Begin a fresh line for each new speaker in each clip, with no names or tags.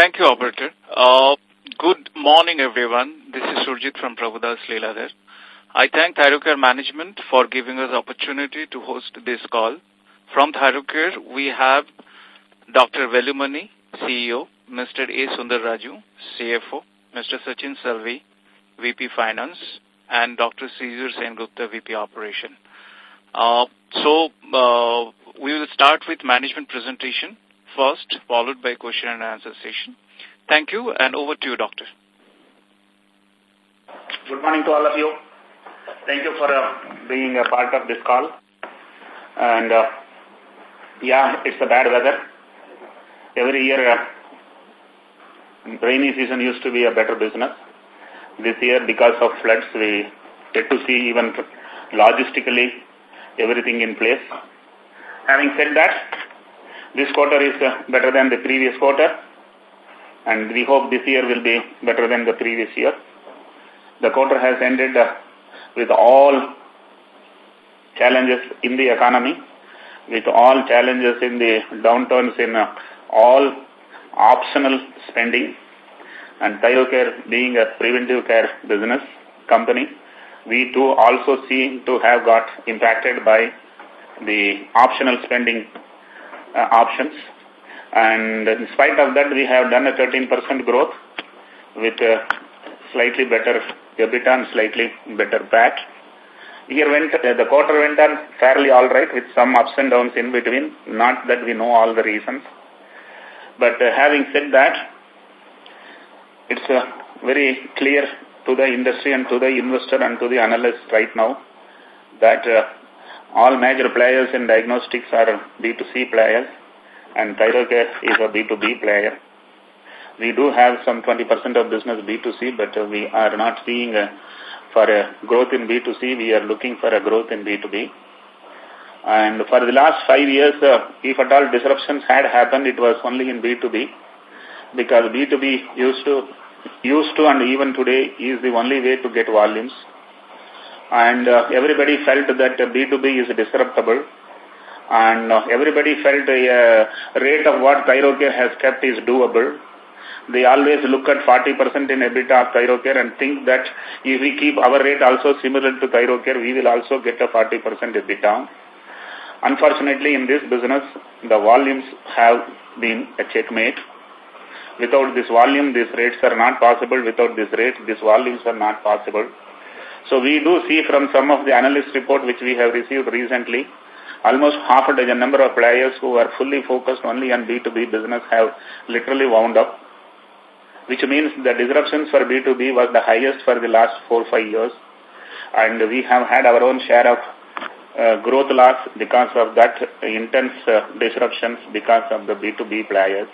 thank you, operator. Uh, good morning, everyone. This is Surjit from Prabhudas Lilladher. I thank Thyrocare management for giving us opportunity to host this call. From Thyrocare, we have Dr. Velumani, CEO, Mr. A. Sundar Raju, CFO, Mr. Sachin Salvi, VP Finance, and Dr. Caesar Sengupta, VP Operation. Uh, so, uh, we will start with management presentation first, followed by question and answer session. Thank you, and over to you, Doctor.
Good morning to all of you. Thank you for uh, being a part of this call. And, uh, yeah, it's a bad weather. Every year, uh, rainy season used to be a better business. This year, because of floods, we get to see even logistically everything in place. Having said that, this quarter is uh, better than the previous quarter, and we hope this year will be better than the previous year. The quarter has ended uh, with all challenges in the economy, with all challenges in the downturns in uh, all optional spending, and Thyrocare being a preventive care business company, we too also seem to have got impacted by the optional spending options. And in spite of that, we have done a 13% growth with a slightly better EBITDA and slightly better PAT. Year went, uh, the quarter went on fairly all right with some ups and downs in between. Not that we know all the reasons. But uh, having said that, it's uh, very clear to the industry and to the investor and to the analyst right now that uh, all major players in diagnostics are B2C players and Thyrocare is a B2B player. We do have some 20% of business B2C, but we are not seeing for a growth in B2C, we are looking for a growth in B2B. And for the last five years, uh, if at all disruptions had happened, it was only in B2B because B2B used to, used to and even today is the only way to get volumes and uh, everybody felt that B2B is disruptable and uh, everybody felt a uh, rate of what Thyrocare has kept is doable. They always look at 40% in EBITDA of Thyrocare and think that if we keep our rate also similar to Thyrocare, we will also get a 40% EBITDA. Unfortunately, in this business, the volumes have been a checkmate. Without this volume, these rates are not possible. Without this rate, these volumes are not possible. So we do see from some of the analyst report which we have received recently, almost half a dozen number of players who are fully focused only on B2B business have literally wound up, which means the disruptions for B2B was the highest for the last four, five years. And we have had our own share of uh, growth loss because of that intense uh, disruptions because of the B2B players.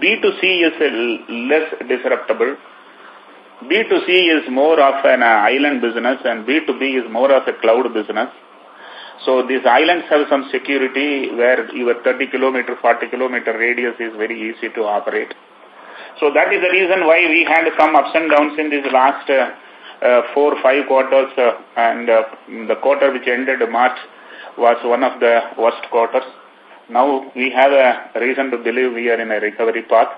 B2C is less disruptable B2C is more of an uh, island business and B2B is more of a cloud business. So these islands have some security where your 30 kilometer, 40 kilometer radius is very easy to operate. So that is the reason why we had some ups and downs in these last uh, uh, four, five quarters uh, and uh, the quarter which ended March was one of the worst quarters. Now we have a reason to believe we are in a recovery path.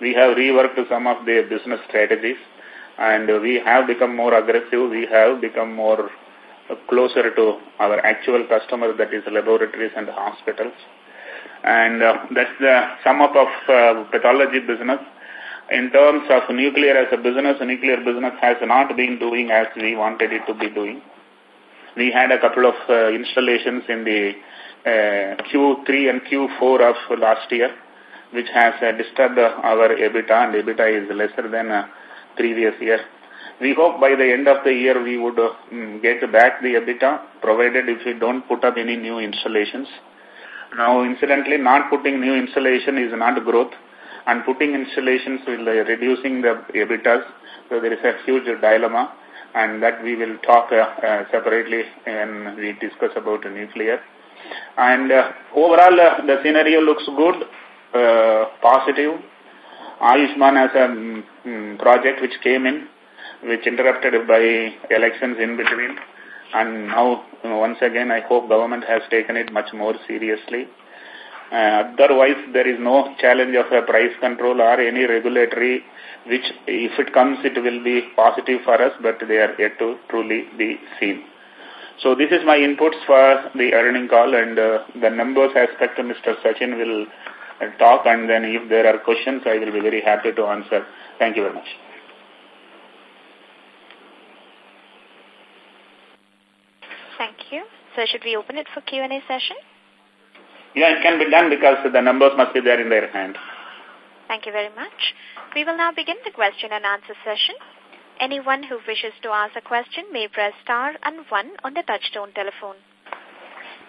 We have reworked some of the business strategies and we have become more aggressive, we have become more closer to our actual customers, that is laboratories and hospitals. And uh, that's the sum up of uh, pathology business. In terms of nuclear as a business, nuclear business has not been doing as we wanted it to be doing. We had a couple of uh, installations in the uh, Q3 and Q4 of last year, which has disturbed our EBITDA, and EBITDA is lesser than previous year. We hope by the end of the year we would uh, get back the EBITDA, provided if we don't put up any new installations. Now, incidentally, not putting new installation is not growth, and putting installations will uh, reducing the EBITDAs. So there is a huge dilemma, and that we will talk uh, uh, separately when we discuss about nuclear. And uh, overall, the scenario looks good, positive, Ayushman as a um, project which came in, which interrupted by elections in between. And now, you know, once again, I hope government has taken it much more seriously. Uh, otherwise, there is no challenge of a price control or any regulatory, which if it comes, it will be positive for us, but they are yet to truly be seen. So this is my inputs for the earning call and uh, the numbers aspect Mr. Sachin will uh, talk and then if there are questions, I will be very happy to answer. Thank you very much.
Thank you. So should we open it for Q&A session?
Yeah, it can be done because the numbers must be there in their hand.
Thank you very much. We will now begin the question and answer session. Anyone who wishes to ask a question may press star and one on the touchtone telephone.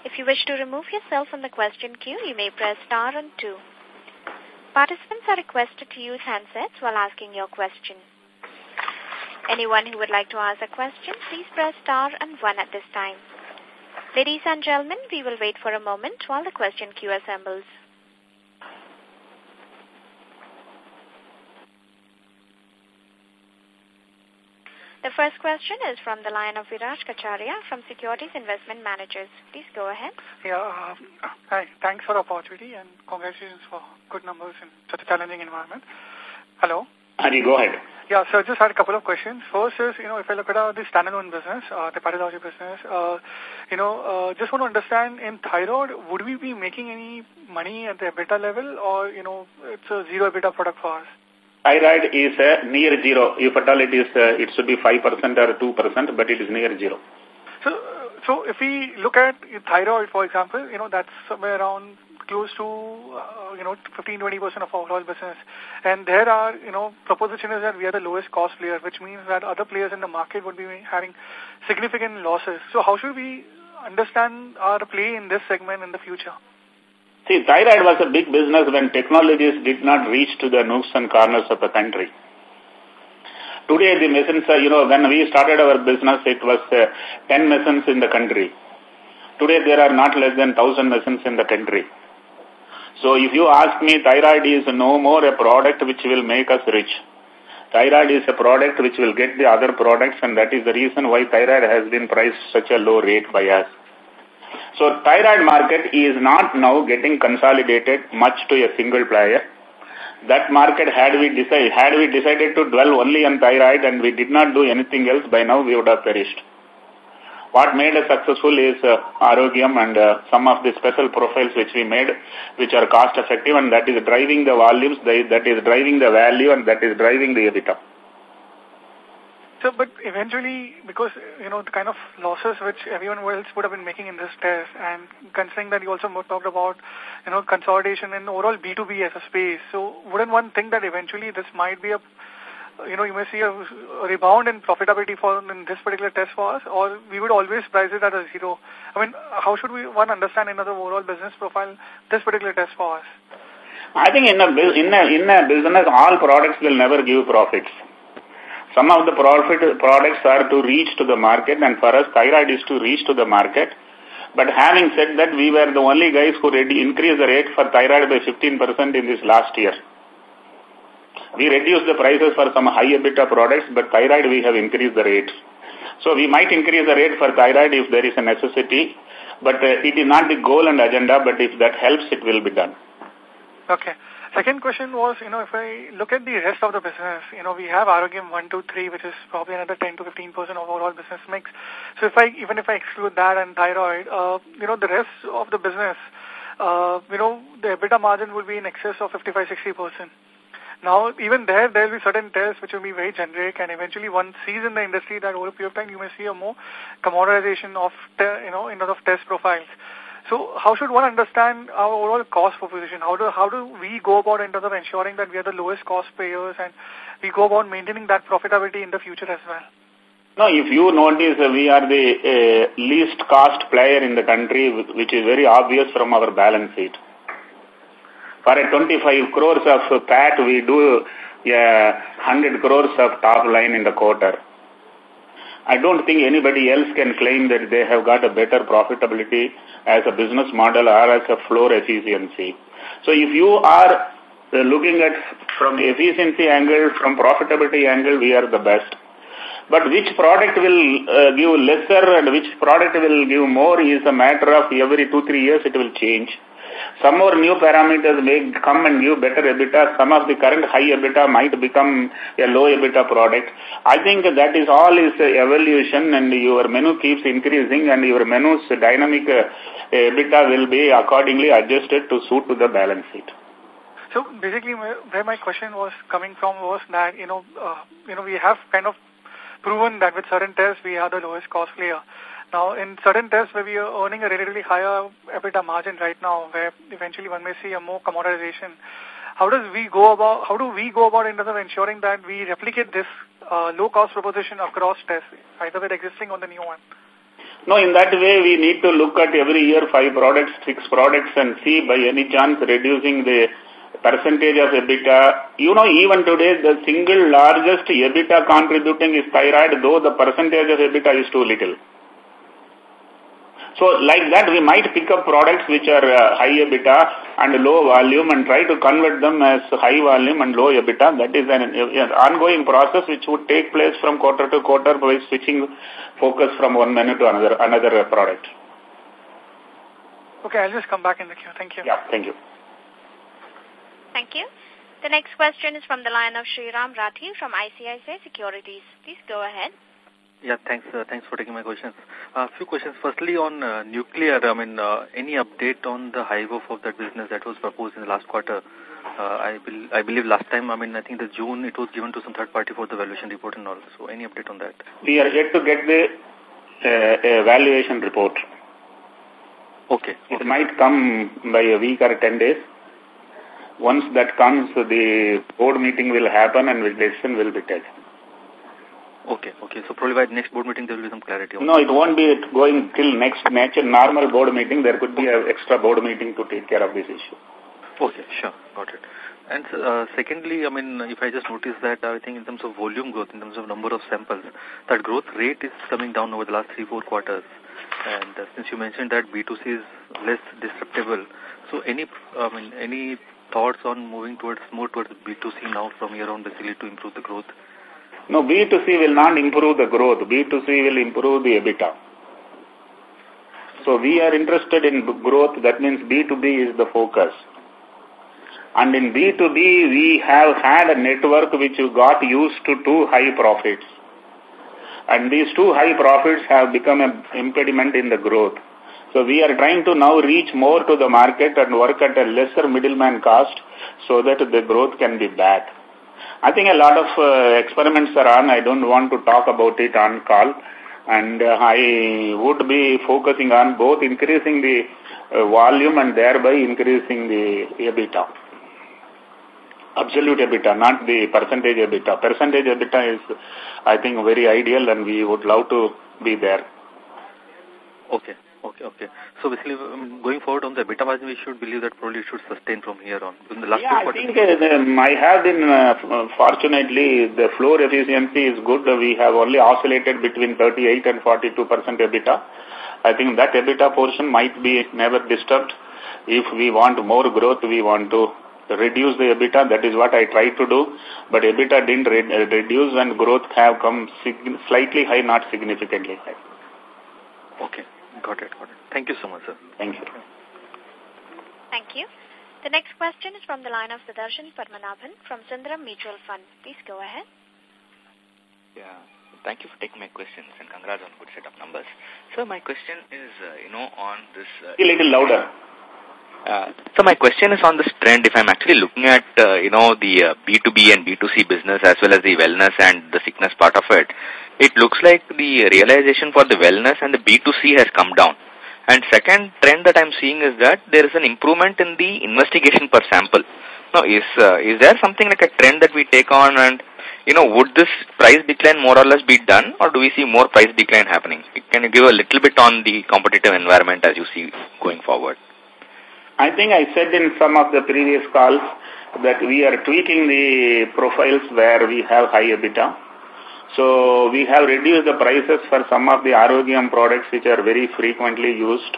If you wish to remove yourself from the question queue, you may press star and two. Participants are requested to use handsets while asking your question. Anyone who would like to ask a question, please press star and one at this time. Ladies and gentlemen, we will wait for a moment while the question queue assembles. The first question is from the line of Viraj Kacharia from Securities Investment Managers. Please go ahead.
Yeah, uh, hi. Thanks for the opportunity and congratulations for good numbers in such a challenging environment. Hello?
Hari, go ahead.
Yeah, so I just had a couple of questions. First is, you know, if I look at uh, the standalone business, uh, the pathology business, uh, you know, uh, just want to understand in thyroid, would we be making any money at the EBITDA level or, you know, it's a zero EBITDA product for us?
Thyroid is uh, near zero. If at all it is, uh, it should be 5% or 2%, but it is near zero.
So, so if we look at thyroid, for example, you know, that's somewhere around close to, uh, you know, 15-20% of our overall business. And there are, you know, proposition is that we are the lowest cost player, which means that other players in the market would be having significant losses. So how should we understand our play in this segment in the future?
See, thyroid was a big business when technologies did not reach to the nooks and corners of the country. Today, the machines, you know, when we started our business, it was uh, 10 machines in the country. Today, there are not less than 1,000 machines in the country. So, if you ask me, thyroid is no more a product which will make us rich. Thyroid is a product which will get the other products and that is the reason why thyroid has been priced such a low rate by us. So thyroid market is not now getting consolidated much to a single player. That market, had we, decide, had we decided to dwell only on thyroid and we did not do anything else, by now we would have perished. What made us successful is uh, and uh, some of the special profiles which we made, which are cost effective and that is driving the volumes, that is driving the value and that is driving the EBITDA.
So, but eventually, because, you know, the kind of losses which everyone else would have been making in this test, and considering that you also talked about, you know, consolidation and overall B2B as a space, so wouldn't one think that eventually this might be a, you know, you may see a, rebound in profitability for in this particular test for us, or we would always price it at a zero? I mean, how should we, one understand in another overall business profile, this particular test for us?
I think in a, in a, in a business, all products will never give profits. Some of the profit products are to reach to the market and for us thyroid is to reach to the market. But having said that, we were the only guys who increased the rate for thyroid by 15% in this last year. We reduced the prices for some high EBITDA products, but thyroid we have increased the rate. So we might increase the rate for thyroid if there is a necessity, but uh, it is not the goal and agenda, but if that helps, it will be done.
Okay. Second question was, you know, if I look at the rest of the business, you know, we have Arogyam 1, 2, 3, which is probably another 10 to 15% of overall business mix. So if I, even if I exclude that and thyroid, uh, you know, the rest of the business, uh, you know, the EBITDA margin will be in excess of 55-60%. Now, even there, there will be certain tests which will be very generic, and eventually one sees in the industry that over a period of time you may see a more commoditization of, you know, in terms of test profiles. So how should one understand our overall cost proposition? How do, how do we go about in terms of ensuring that we are the lowest cost payers and we go about maintaining that profitability in the future as well?
No, if you notice, uh, we are the uh, least cost player in the country, which is very obvious from our balance sheet. For a 25 crores of PAT, we do uh, 100 crores of top line in the quarter. I don't think anybody else can claim that they have got a better profitability as a business model or as a floor efficiency. So if you are uh, looking at from efficiency angle, from profitability angle, we are the best. But which product will uh, give lesser and which product will give more is a matter of every two, three years it will change. Some more new parameters may come and give better EBITDA. Some of the current high EBITDA might become a low EBITDA product. I think that is all is evolution and your menu keeps increasing and your menu's dynamic uh, EBITDA will be accordingly adjusted to suit to the balance sheet.
So basically, where my question was coming from was that you know, uh, you know, we have kind of proven that with certain tests we are the lowest cost player. Now, in certain tests where we are earning a relatively higher EBITDA margin right now, where eventually one may see a more commoditization, how does we go about? How do we go about in terms of ensuring that we replicate this uh, low cost proposition across tests, either with existing or the new one?
No, in that way, we need to look at every year five products, six products, and see by any chance reducing the percentage of EBITDA. You know, even today, the single largest EBITDA contributing is thyroid, though the percentage of EBITDA is too little. So like that, we might pick up products which are uh, high EBITDA and low volume and try to convert them as high volume and low EBITDA. That is an, an ongoing process which would take place from quarter to quarter by switching focus from one menu to another, another product.
Okay, I'll just come back in the queue. Thank you.
Yeah, thank you.
Thank you. The next question is from the line of Sriram Rathi from ICICI Securities. Please go ahead.
Yeah, thanks. Uh, thanks for taking my questions. A uh, few questions. Firstly, on uh, nuclear, I mean, uh, any update on the high of that business that was proposed in the last quarter? Uh, I, be I believe last time, I mean, I think the June it was given to some third party for the valuation report and all. So, any update on that?
We are yet to get the uh, valuation report.
Okay.
It
okay.
might come by a week or 10 days. Once that comes, the board meeting will happen and the decision will be taken.
Okay, okay. So probably by next board meeting there will be some clarity.
no, it won't be going till next nature normal board meeting. There could be an extra board meeting to take care of this issue.
Okay, sure. Got it. And uh, secondly, I mean, if I just notice that I think in terms of volume growth, in terms of number of samples, that growth rate is coming down over the last three, four quarters. And uh, since you mentioned that B2C is less disruptible, so any, I mean, any thoughts on moving towards more towards B2C now from here on basically to improve the growth?
No, B2C will not improve the growth. B2C will improve the EBITDA. So we are interested in growth. That means B2B is the focus. And in B2B, we have had a network which got used to two high profits. And these two high profits have become an impediment in the growth. So we are trying to now reach more to the market and work at a lesser middleman cost so that the growth can be back. I think a lot of uh, experiments are on. I don't want to talk about it on call. And uh, I would be focusing on both increasing the uh, volume and thereby increasing the EBITDA. Absolute EBITDA, not the percentage EBITDA. Percentage EBITDA is, I think, very ideal and we would love to be there.
Okay. Okay, okay. So basically, um, going forward on the EBITDA margin, we should believe that probably should sustain from here on. In the last
yeah, I think uh, I have been, uh, fortunately, the floor efficiency is good. We have only oscillated between 38 and 42% EBITDA. I think that EBITDA portion might be never disturbed. If we want more growth, we want to reduce the EBITDA. That is what I tried to do. But EBITDA didn't re reduce and growth have come slightly high, not significantly high.
Okay. Got it, got it. Thank you so much, sir.
Thank you.
Thank you. The next question is from the line of Sudarshan Padmanabhan from Sundaram Mutual Fund. Please go ahead.
Yeah. Thank you for taking my questions and congrats on good set of numbers. So my question is, uh, you know, on this... Uh,
a little louder.
Uh, so my question is on this trend, if I'm actually looking at, uh, you know, the uh, B2B and B2C business as well as the wellness and the sickness part of it, it looks like the realization for the wellness and the B2C has come down. And second trend that I'm seeing is that there is an improvement in the investigation per sample. Now, is, uh, is there something like a trend that we take on and, you know, would this price decline more or less be done or do we see more price decline happening? Can you give a little bit on the competitive environment as you see going forward?
I think I said in some of the previous calls that we are tweaking the profiles where we have high EBITDA so we have reduced the prices for some of the Arogyam products which are very frequently used.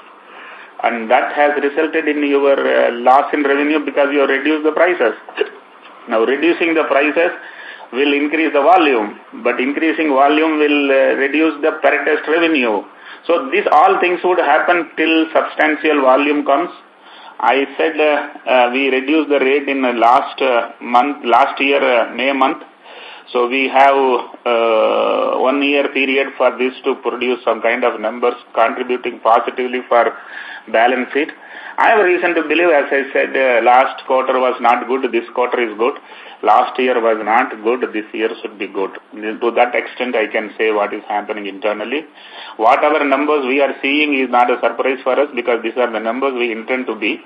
And that has resulted in your uh, loss in revenue because you reduced the prices. Now reducing the prices will increase the volume, but increasing volume will uh, reduce the per test revenue. So these all things would happen till substantial volume comes I said uh, uh, we reduced the rate in the last uh, month, last year, uh, May month. So we have uh, one year period for this to produce some kind of numbers contributing positively for balance sheet. I have reason to believe, as I said, uh, last quarter was not good, this quarter is good. Last year was not good, this year should be good. To that extent, I can say what is happening internally. Whatever numbers we are seeing is not a surprise for us because these are the numbers we intend to be.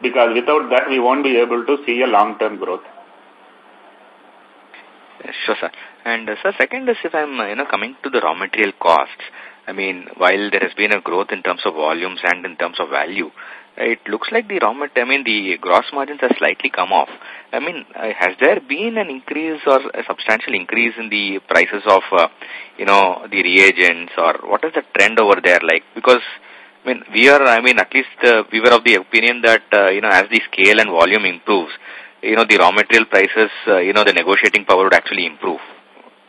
Because without that, we won't be able to see a long-term growth.
Sure, sir. And, uh, sir, second is if I'm, uh, you know, coming to the raw material costs, I mean, while there has been a growth in terms of volumes and in terms of value, it looks like the raw material, I mean, the gross margins have slightly come off. I mean, uh, has there been an increase or a substantial increase in the prices of, uh, you know, the reagents or what is the trend over there like? Because, I mean, we are, I mean, at least uh, we were of the opinion that, uh, you know, as the scale and volume improves, you know, the raw material prices, uh, you know, the negotiating power would actually improve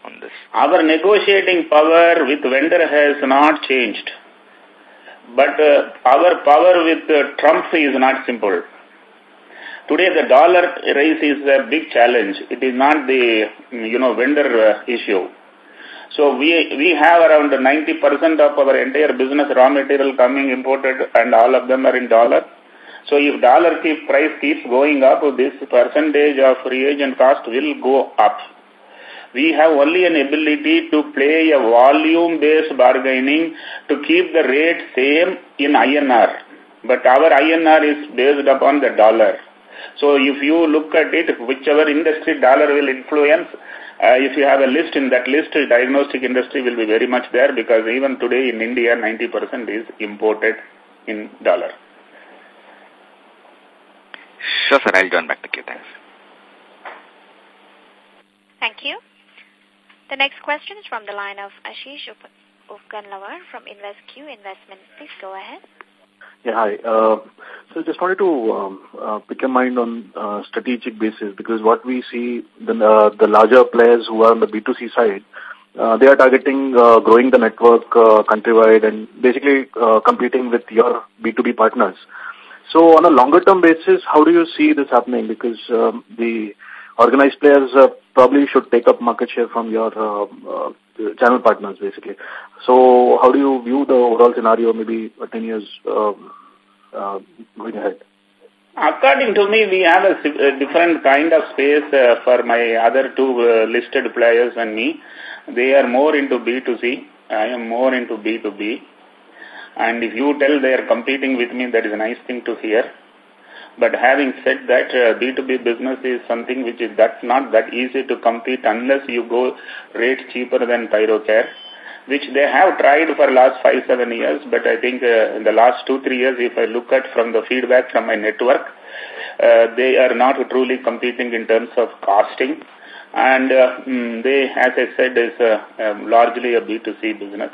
on this.
Our negotiating power with vendor has not changed. But uh, our power with uh, Trump is not simple. Today the dollar raise is a big challenge. It is not the, you know, vendor uh, issue. So we, we have around 90% of our entire business raw material coming imported and all of them are in dollar. So if dollar keep, price keeps going up, this percentage of reagent cost will go up we have only an ability to play a volume-based bargaining to keep the rate same in INR. But our INR is based upon the dollar. So if you look at it, whichever industry dollar will influence, uh, if you have a list in that list, diagnostic industry will be very much there because even today in India, 90% is imported in dollar.
Sure, sir. I'll join back to you. Thanks.
Thank you. The next question is from the line of Ashish Ufganlawar from InvestQ Investment. Please go ahead.
Yeah, hi. Uh, so just wanted to um, uh, pick your mind on uh, strategic basis because what we see, the, uh, the larger players who are on the B2C side, uh, they are targeting uh, growing the network uh, countrywide and basically uh, competing with your B2B partners. So on a longer term basis, how do you see this happening? Because um, the organized players uh, probably should take up market share from your uh, uh, channel partners, basically. So how do you view the overall scenario maybe 10 years um, uh, going ahead?
According to me, we have a, a different kind of space uh, for my other two uh, listed players and me. They are more into B2C. I am more into B2B. And if you tell they are competing with me, that is a nice thing to hear. But having said that, uh, B2B business is something which is that's not that easy to compete unless you go rate cheaper than Thyrocare, which they have tried for last five, seven years. But I think uh, in the last two, three years, if I look at from the feedback from my network, uh, they are not truly competing in terms of costing. And uh, mm, they, as I said, is uh, um, largely a B2C business.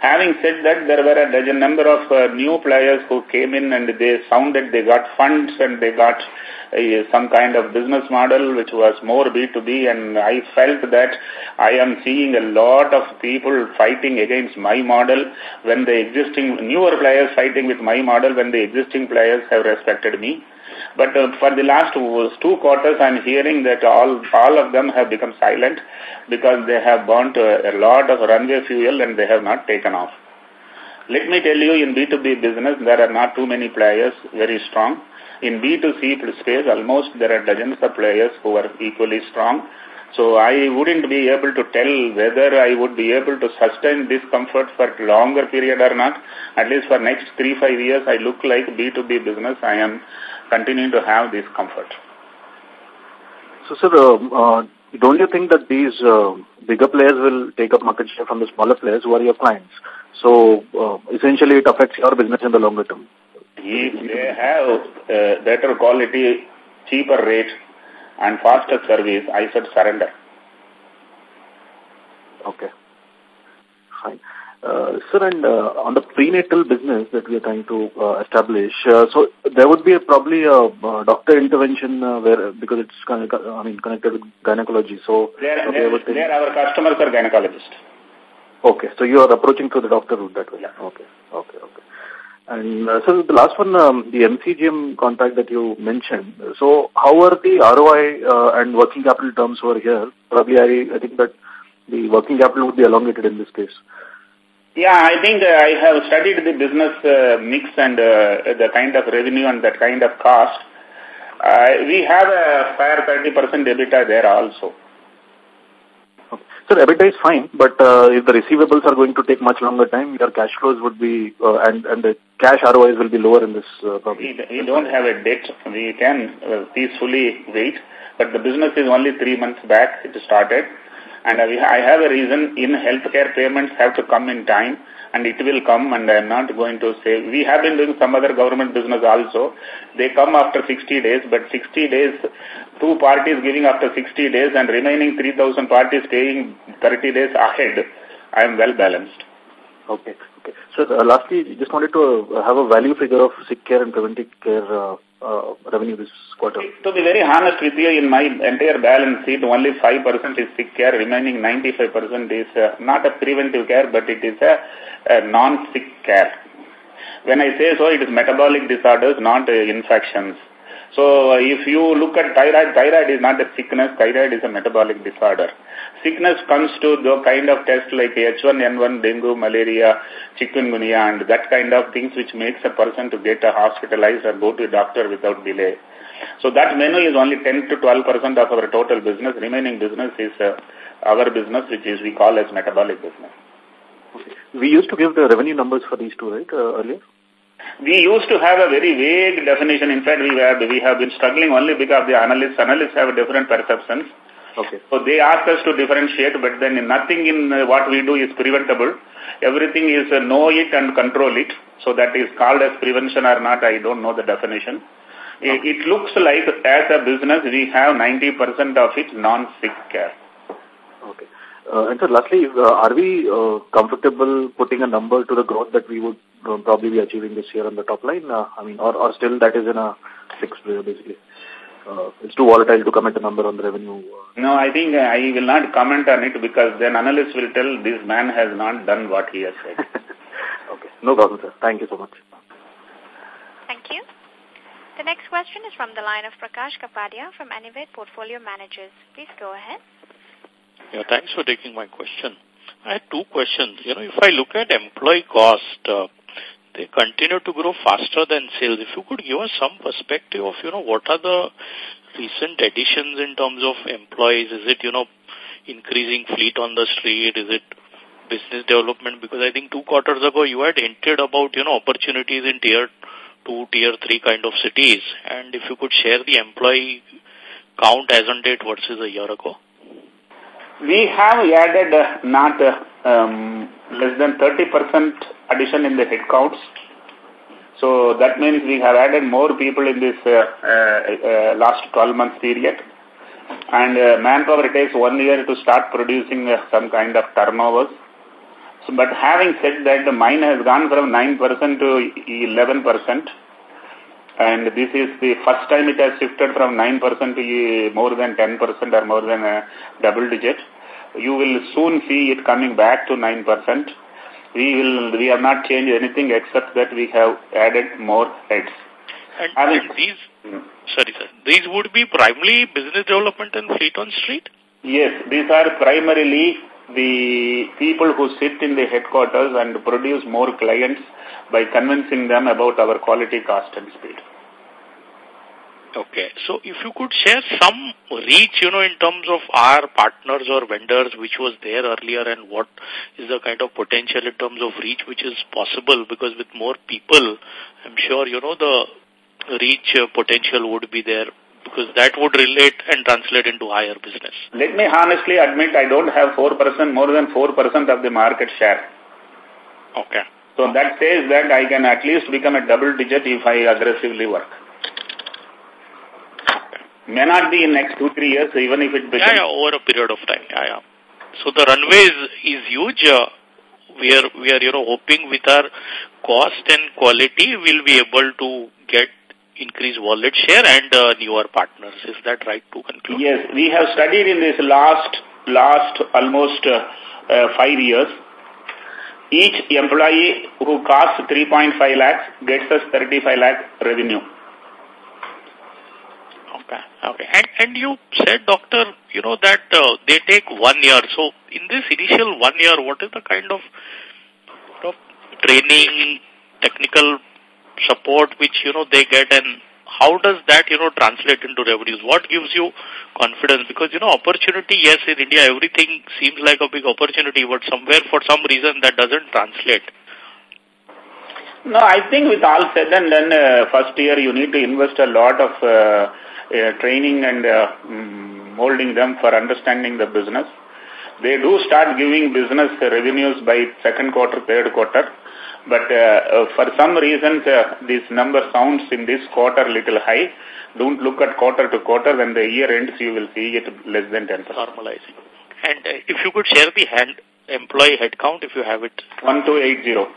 Having said that, there were a dozen number of uh, new players who came in and they sounded they got funds and they got uh, some kind of business model which was more B2B and I felt that I am seeing a lot of people fighting against my model when the existing newer players fighting with my model when the existing players have respected me. But uh, for the last two quarters, I'm hearing that all, all of them have become silent because they have burnt a, a lot of runway fuel and they have not taken off. Let me tell you, in B2B business, there are not too many players very strong. In B2C space, almost there are dozens of players who are equally strong. So I wouldn't be able to tell whether I would be able to sustain this comfort for longer period or not. At least for next three, five years, I look like B2B business. I am continuing to have this comfort.
So, sir, uh, uh, don't you think that these uh, bigger players will take up market share from the smaller players who are your clients? So, uh, essentially, it affects your business in the longer term.
If they have uh, better quality, cheaper rate, and faster service, I should surrender.
Okay. Fine. Uh, sir, and uh, on the prenatal business that we are trying to uh, establish, uh, so there would be a, probably a uh, doctor intervention uh, where because it's kind of, I mean connected with gynecology. So
they're, they're, they're our customers are gynecologists.
Okay, so you are approaching through the doctor route that way.
Yeah.
Okay, okay, okay. And uh, so the last one, um, the MCGM contract that you mentioned. So how are the ROI uh, and working capital terms over here? Probably I, I think that the working capital would be elongated in this case.
Yeah, I think uh, I have studied the business uh, mix and uh, the kind of revenue and that kind of cost. Uh, we have a fair 30% EBITDA there also.
So EBITDA is fine, but uh, if the receivables are going to take much longer time, your cash flows would be, uh, and, and the cash ROIs will be lower in this uh,
probably. We, we don't have a debt. We can uh, peacefully wait, but the business is only three months back. It started. And I have a reason in healthcare payments have to come in time and it will come and I am not going to say. We have been doing some other government business also. They come after 60 days, but 60 days, two parties giving after 60 days and remaining 3,000 parties paying 30 days ahead. I am well balanced.
Okay. Okay. So uh, lastly, just wanted to uh, have a value figure of sick care and preventive care uh, uh, revenue this quarter.
To be very honest with you, in my entire balance sheet, only 5% is sick care, remaining 95% is uh, not a preventive care, but it is a, a non-sick care. When I say so, it is metabolic disorders, not uh, infections. So if you look at thyroid, thyroid is not a sickness, thyroid is a metabolic disorder. Sickness comes to the kind of test like H1N1, dengue, malaria, chikungunya and that kind of things which makes a person to get a hospitalized or go to a doctor without delay. So that menu is only 10 to 12% of our total business. Remaining business is uh, our business which is we call as metabolic business.
Okay. We used to give the revenue numbers for these two, right, uh, earlier?
We used to have a very vague definition. In fact, we have, we have been struggling only because the analysts, analysts have different perceptions.
Okay.
So they ask us to differentiate, but then nothing in uh, what we do is preventable. Everything is uh, know it and control it. So that is called as prevention or not, I don't know the definition. Okay. It, looks like as a business, we have 90% of it non-sick care.
Okay. Uh, and so lastly, uh, are we uh, comfortable putting a number to the growth that we would uh, probably be achieving this year on the top line? Uh, I mean, or, or still that is in a fixed way, basically? Uh, it's too volatile to comment a number on the revenue. Uh.
No, I think I will not comment on it because then analysts will tell this man has not done what he has said.
okay. No problem, sir. Thank you so much.
Thank you. The next question is from the line of Prakash Kapadia from Anived Portfolio Managers. Please go ahead.
Yeah, thanks for taking my question. I had two questions. You know, if I look at employee cost, uh, they continue to grow faster than sales. If you could give us some perspective of, you know, what are the recent additions in terms of employees? Is it, you know, increasing fleet on the street? Is it business development? Because I think two quarters ago you had hinted about, you know, opportunities in tier two, tier three kind of cities. And if you could share the employee count as on date versus a year ago.
We have added uh, not uh, um, less than 30% addition in the headcounts. So that means we have added more people in this uh, uh, uh last 12 months period. And uh, manpower takes one year to start producing some kind of turnovers. So, but having said that, the mine has gone from 9% to 11%. And this is the first time it has shifted from 9% to more than 10% or more than a double digit. You will soon see it coming back to 9%. We will, we have not changed anything except that we have added more heads.
And, and these, hmm. sorry sir, these would be primarily business development and fleet on street?
Yes, these are primarily the people who sit in the headquarters and produce more clients by convincing them about our quality, cost and speed.
Okay. So if you could share some reach, you know, in terms of our partners or vendors, which was there earlier and what is the kind of potential in terms of reach which is possible because with more people, I'm sure, you know, the reach uh, potential would be there because that would relate and translate into higher business.
Let me honestly admit I don't have 4%, more than 4% of the market share.
Okay.
So that says that I can at least become a double digit if I aggressively work. May not be in next two, three years, even if it becomes...
Yeah, yeah, over a period of time. Yeah, yeah. So the runway is, is huge. Uh, we are, we are, you know, hoping with our cost and quality, we'll be able to get increased wallet share and uh, newer partners. Is that right to conclude?
Yes, we have studied in this last, last almost uh, uh, five years. each employee who costs 3.5 lakhs gets us 35 lakh revenue.
Okay, okay. And, and you said, doctor, you know, that uh, they take one year. So in this initial one year, what is the kind of, know, training, technical support which, you know, they get and how does that, you know, translate into revenues? What gives you confidence? Because, you know, opportunity, yes, in India, everything seems like a big opportunity, but somewhere for some reason that doesn't translate.
No, I think with all said and done, uh, first year you need to invest a lot of uh, uh, training and uh, mm, molding them for understanding the business. They do start giving business revenues by second quarter, third quarter. But uh, uh, for some reasons, uh, this number sounds in this quarter little high. Don't look at quarter to quarter. When the year ends, you will see it less than 10%.
Normalizing. And uh, if you could share the hand employee headcount, if you have it.
1280.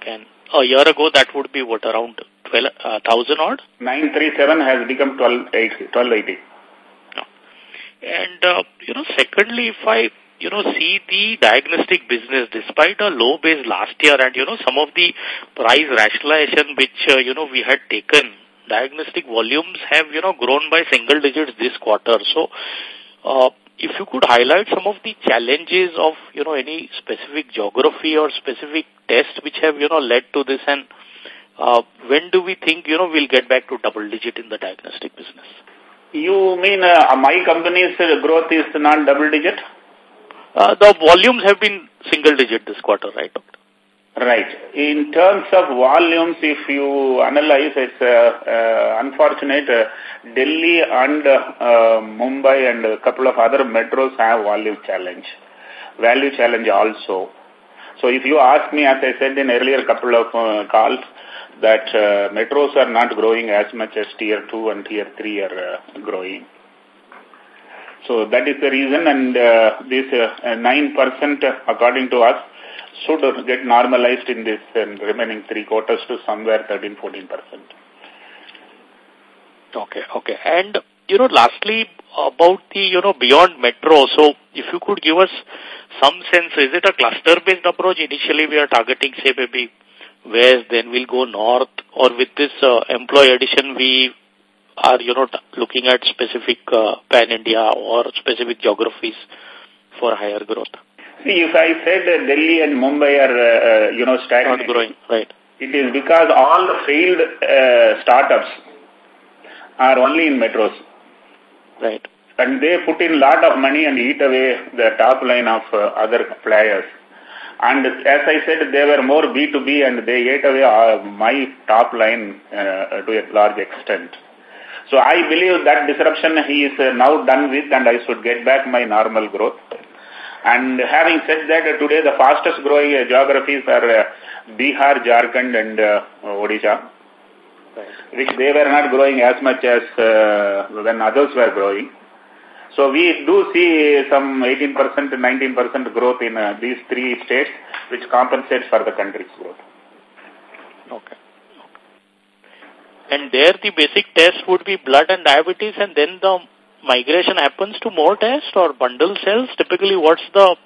Can a year ago that would be what around 12,000 uh, odd?
937 has become 1280. 1280.
And, uh, you know, secondly, if I you know, see the diagnostic business despite a low base last year and, you know, some of the price rationalization which, uh, you know, we had taken, diagnostic volumes have, you know, grown by single digits this quarter. So, uh, if you could highlight some of the challenges of, you know, any specific geography or specific test which have, you know, led to this and uh, when do we think, you know, we'll get back to double digit in the diagnostic business?
You mean uh, my company's growth is not double digit?
Uh, the volumes have been single digit this quarter, right?
Right. In terms of volumes, if you analyze, it's uh, uh, unfortunate. Uh, Delhi and Mumbai and a couple of other metros have volume challenge, value challenge also. So if you ask me, as I said in earlier couple of uh, calls, that uh, metros are not growing as much as tier 2 and tier 3 are uh, growing. So that is the reason and uh, this 9% uh, according to us should get normalized in this and remaining three quarters to somewhere 13-14%.
Okay, okay. And, you know, lastly, about the, you know, beyond metro, so if you could give us some sense, is it a cluster-based approach? Initially, we are targeting, say, maybe west, then we'll go north, or with this uh, employee addition, we are, you know, looking at specific uh, pan-India or specific geographies for higher growth?
See, if I said uh, Delhi and Mumbai are, uh, uh you know, stagnant,
Not growing, right.
it is because all the failed uh, startups are only in metros.
Right.
And they put in lot of money and eat away the top line of uh, other players. And as I said, they were more B2B and they ate away uh, my top line uh, to a large extent. So I believe that disruption he is uh, now done with and I should get back my normal growth. And having said that, uh, today the fastest growing uh, geographies are Bihar, Jharkhand and Odisha, which they were not growing as much as uh, when others were growing. So we do see some 18%, 19% growth in uh, these three states, which compensates for the country's growth.
Okay. And there the basic test would be blood and diabetes and then the migration happens to more tests or bundle cells? Typically, what's the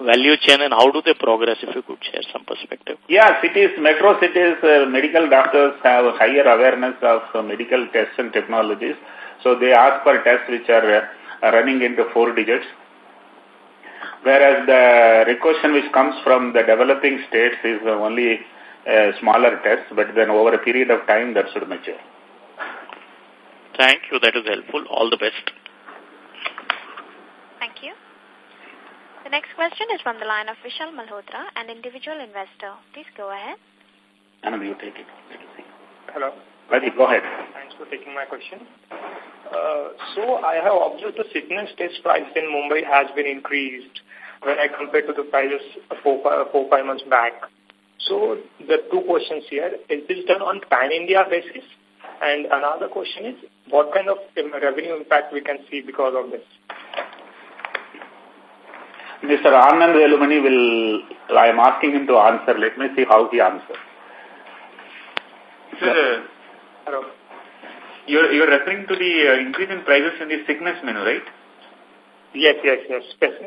value chain and how do they progress if you could share some perspective?
Yeah, cities, metro cities, uh, medical doctors have higher awareness of uh, medical tests and technologies. So they ask for tests which are uh, running into four digits. Whereas the requisition which comes from the developing states is only smaller test, but then over a period of time that should mature.
Thank you. That is helpful. All the best.
Thank you. The next question is from the line of Vishal Malhotra, an individual investor. Please go ahead.
Anand, you take it.
Hello.
Ready, go ahead.
Thanks for taking my question. Uh, so I have observed the sickness test price in Mumbai has been increased when I compare to the prices four, four, five months back. So the two questions here, is this done on pan-India basis? And another question is, what kind of revenue impact we can see because of this?
Mr. Anand Velumani will, I am asking him to answer. Let me see how he answers.
Sir, uh, you're, you're referring to the uh, increase in prices in the sickness menu, right?
Yes, yes, yes,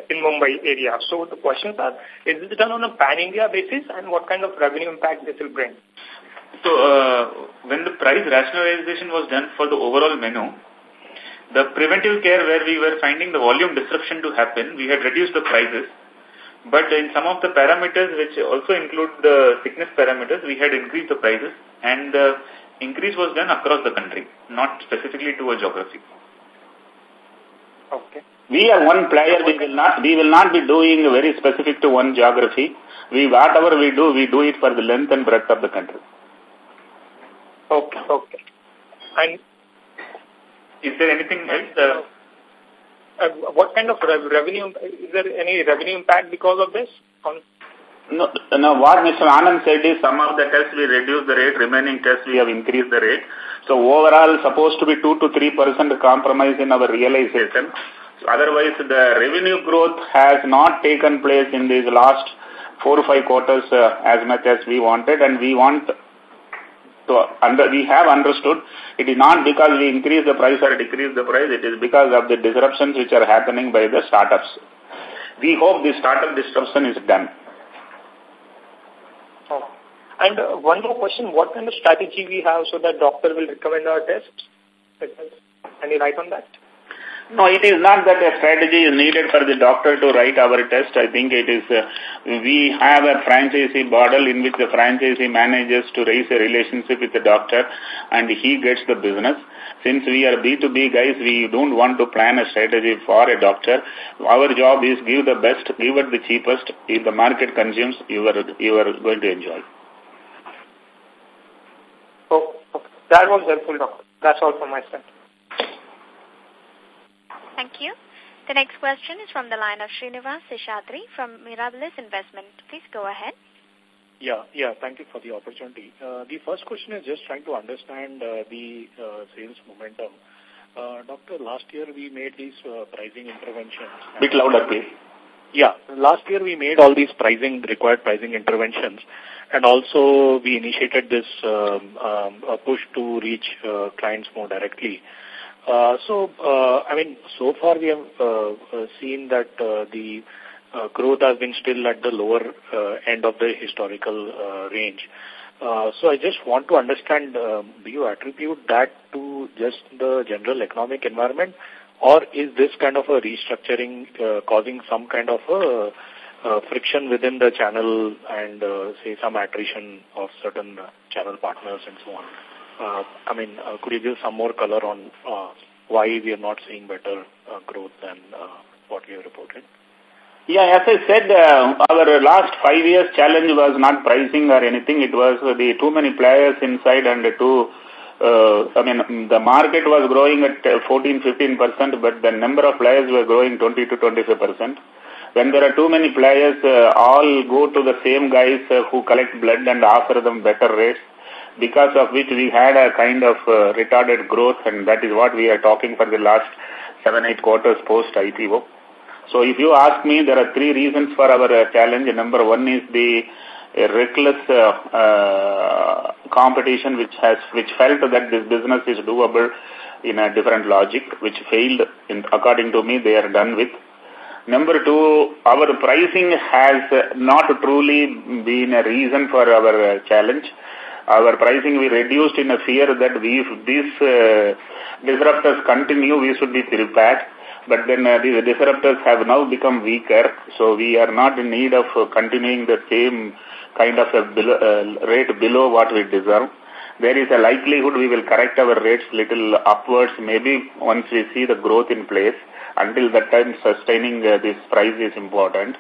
in Mumbai area. So the questions are, is this done on a pan-India basis and what kind of revenue impact this will bring?
So uh, when the price rationalization was done for the overall menu, the preventive care where we were finding the volume disruption to happen, we had reduced the prices. But in some of the parameters, which also include the sickness parameters, we had increased the prices and the increase was done across the country, not specifically to a geography.
Okay.
We are one player. We will not. We will not be doing very specific to one geography. We whatever we do, we do it for the length and breadth of the country.
Okay. Okay. And
is there anything else? Uh,
uh, what kind of revenue? Is there any revenue impact because of this?
No, no, what Mr. Anand said is some of the tests we reduce the rate, remaining tests we have increased the rate. So overall supposed to be 2 to 3% compromise in our realization. Otherwise, the revenue growth has not taken place in these last four or five quarters uh, as much as we wanted, and we want to under, we have understood it is not because we increase the price or decrease the price, it is because of the disruptions which are happening by the startups. We hope the startup disruption is done.
Oh. And uh, one more question, what kind of strategy we have so that doctor will recommend our tests? Any light on that?
No, it is not that a strategy is needed for the doctor to write our test. I think it is, uh, we have a franchisee model in which the franchisee manages to raise a relationship with the doctor and he gets the business. Since we are B2B guys, we don't want to plan a strategy for a doctor. Our job is give the best, give it the cheapest. If the market consumes, you are, you are going to enjoy.
Oh, okay. That was helpful, doctor. That's all from my side.
Thank you. The next question is from the line of Srinivas Seshadri from Mirabilis Investment. Please go ahead.
Yeah, yeah, thank you for the opportunity. Uh, the first question is just trying to understand uh, the uh, sales momentum. Uh, doctor, last year we made these uh, pricing interventions.
Bit louder, please.
Yeah, last year we made all these pricing, required pricing interventions and also we initiated this um, um, push to reach uh, clients more directly. Uh, so, uh, I mean, so far we have uh, seen that the growth has been still at the lower end of the historical range. Uh, so I just want to understand, uh, do you attribute that to just the general economic environment or is this kind of a restructuring causing some kind of a friction within the channel and say some attrition of certain channel partners and so on? Uh, I mean, uh, could you give some more color on uh, why we are not seeing better uh, growth than uh, what we have reported?
Yeah, as I said, uh, our last five years challenge was not pricing or anything. It was the too many players inside and too, uh, I mean, the market was growing at 14-15%, but the number of players were growing 20 to 25%. When there are too many players, uh, all go to the same guys uh, who collect blood and offer them better rates because of which we had a kind of uh, retarded growth and that is what we are talking for the last seven, eight quarters post-IPO. So if you ask me, there are three reasons for our uh, challenge. Number one is the uh, reckless uh, uh, competition which has which felt that this business is doable in a different logic, which failed. In, according to me, they are done with. Number two, our pricing has not truly been a reason for our challenge our pricing we reduced in a fear that we, if these uh, disruptors continue, we should be prepared. But then uh, these disruptors have now become weaker, so we are not in need of uh, continuing the same kind of a rate below what we deserve. There is a likelihood we will correct our rates little upwards, maybe once we see the growth in place until that time sustaining uh, this price is important.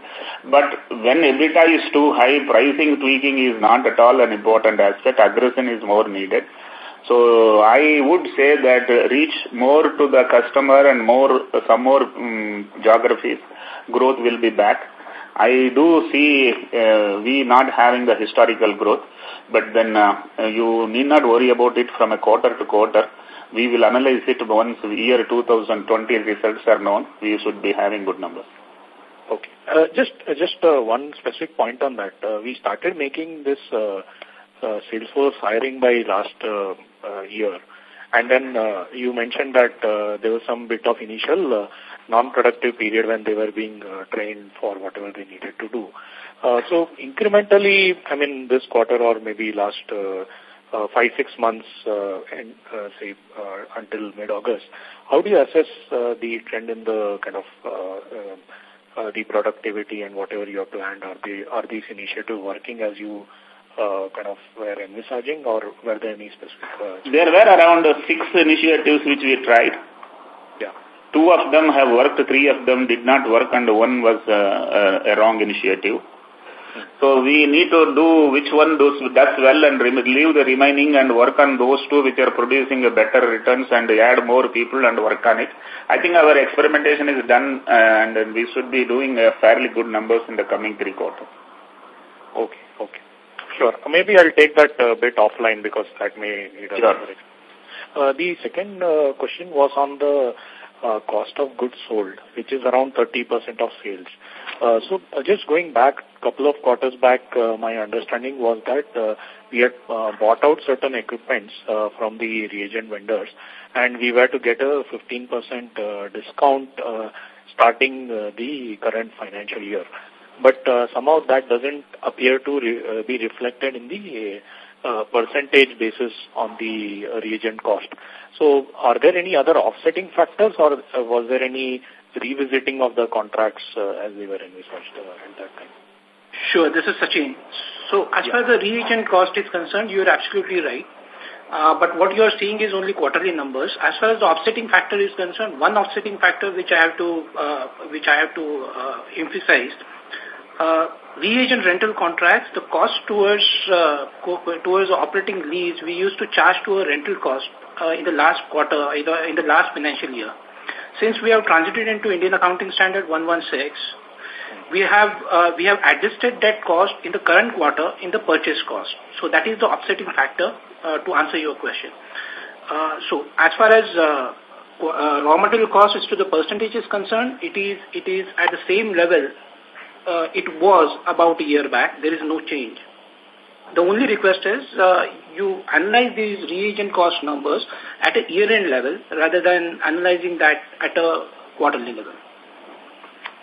But when EBITDA is too high, pricing tweaking is not at all an important aspect. Aggression is more needed. So I would say that reach more to the customer and more some more um, geographies, growth will be back. I do see uh, we not having the historical growth, but then uh, you need not worry about it from a quarter to quarter we will analyze it once the year 2020 results are known. We should be having good numbers.
Okay. Uh, just uh, just uh, one specific point on that. Uh, we started making this uh, uh, Salesforce hiring by last uh, uh, year. And then uh, you mentioned that uh, there was some bit of initial uh, non-productive period when they were being uh, trained for whatever they needed to do. Uh, so incrementally, I mean, this quarter or maybe last uh, uh, five, six months, uh, and uh, say uh, until mid-August, how do you assess uh, the trend in the kind of uh, uh, uh, the productivity and whatever you have planned? Are, they, are these initiatives working as you uh, kind of were envisaging or were there any specific? Uh,
there were around uh, six initiatives which we tried.
Yeah.
Two of them have worked, three of them did not work, and one was uh, a, a wrong initiative. So we need to do which one does, does well and leave the remaining and work on those two which are producing better returns and add more people and work on it. I think our experimentation is done uh, and we should be doing uh, fairly good numbers in the coming three quarters.
Okay, okay. Sure. Maybe I'll take that uh, bit offline because that may need a
sure.
Uh, the second uh, question was on the uh, cost of goods sold, which is around 30% of sales. Uh, so uh, just going back a couple of quarters back, uh, my understanding was that uh, we had uh, bought out certain equipments uh, from the reagent vendors and we were to get a 15% uh, discount uh, starting uh, the current financial year. But uh, somehow that doesn't appear to re uh, be reflected in the uh, percentage basis on the reagent cost. So are there any other offsetting factors or uh, was there any revisiting of the contracts uh, as they were envisaged uh, at that time?
Sure, this is Sachin. So as yeah. far as the reagent cost is concerned, you are absolutely right. Uh, but what you are seeing is only quarterly numbers. As far as the offsetting factor is concerned, one offsetting factor which I have to uh, which I have to uh, emphasize uh, reagent rental contracts, the cost towards uh, towards operating lease, we used to charge to a rental cost uh, in the last quarter, either in the last financial year. Since we have transited into Indian Accounting Standard 116, we have uh, we have adjusted that cost in the current quarter in the purchase cost. So that is the offsetting factor uh, to answer your question. Uh, so as far as uh, raw material cost is to the percentage is concerned, it is it is at the same level uh, it was about a year back. There is no change. The only request is uh, you analyze these reagent cost numbers at a year-end level rather than analyzing that at a quarterly level.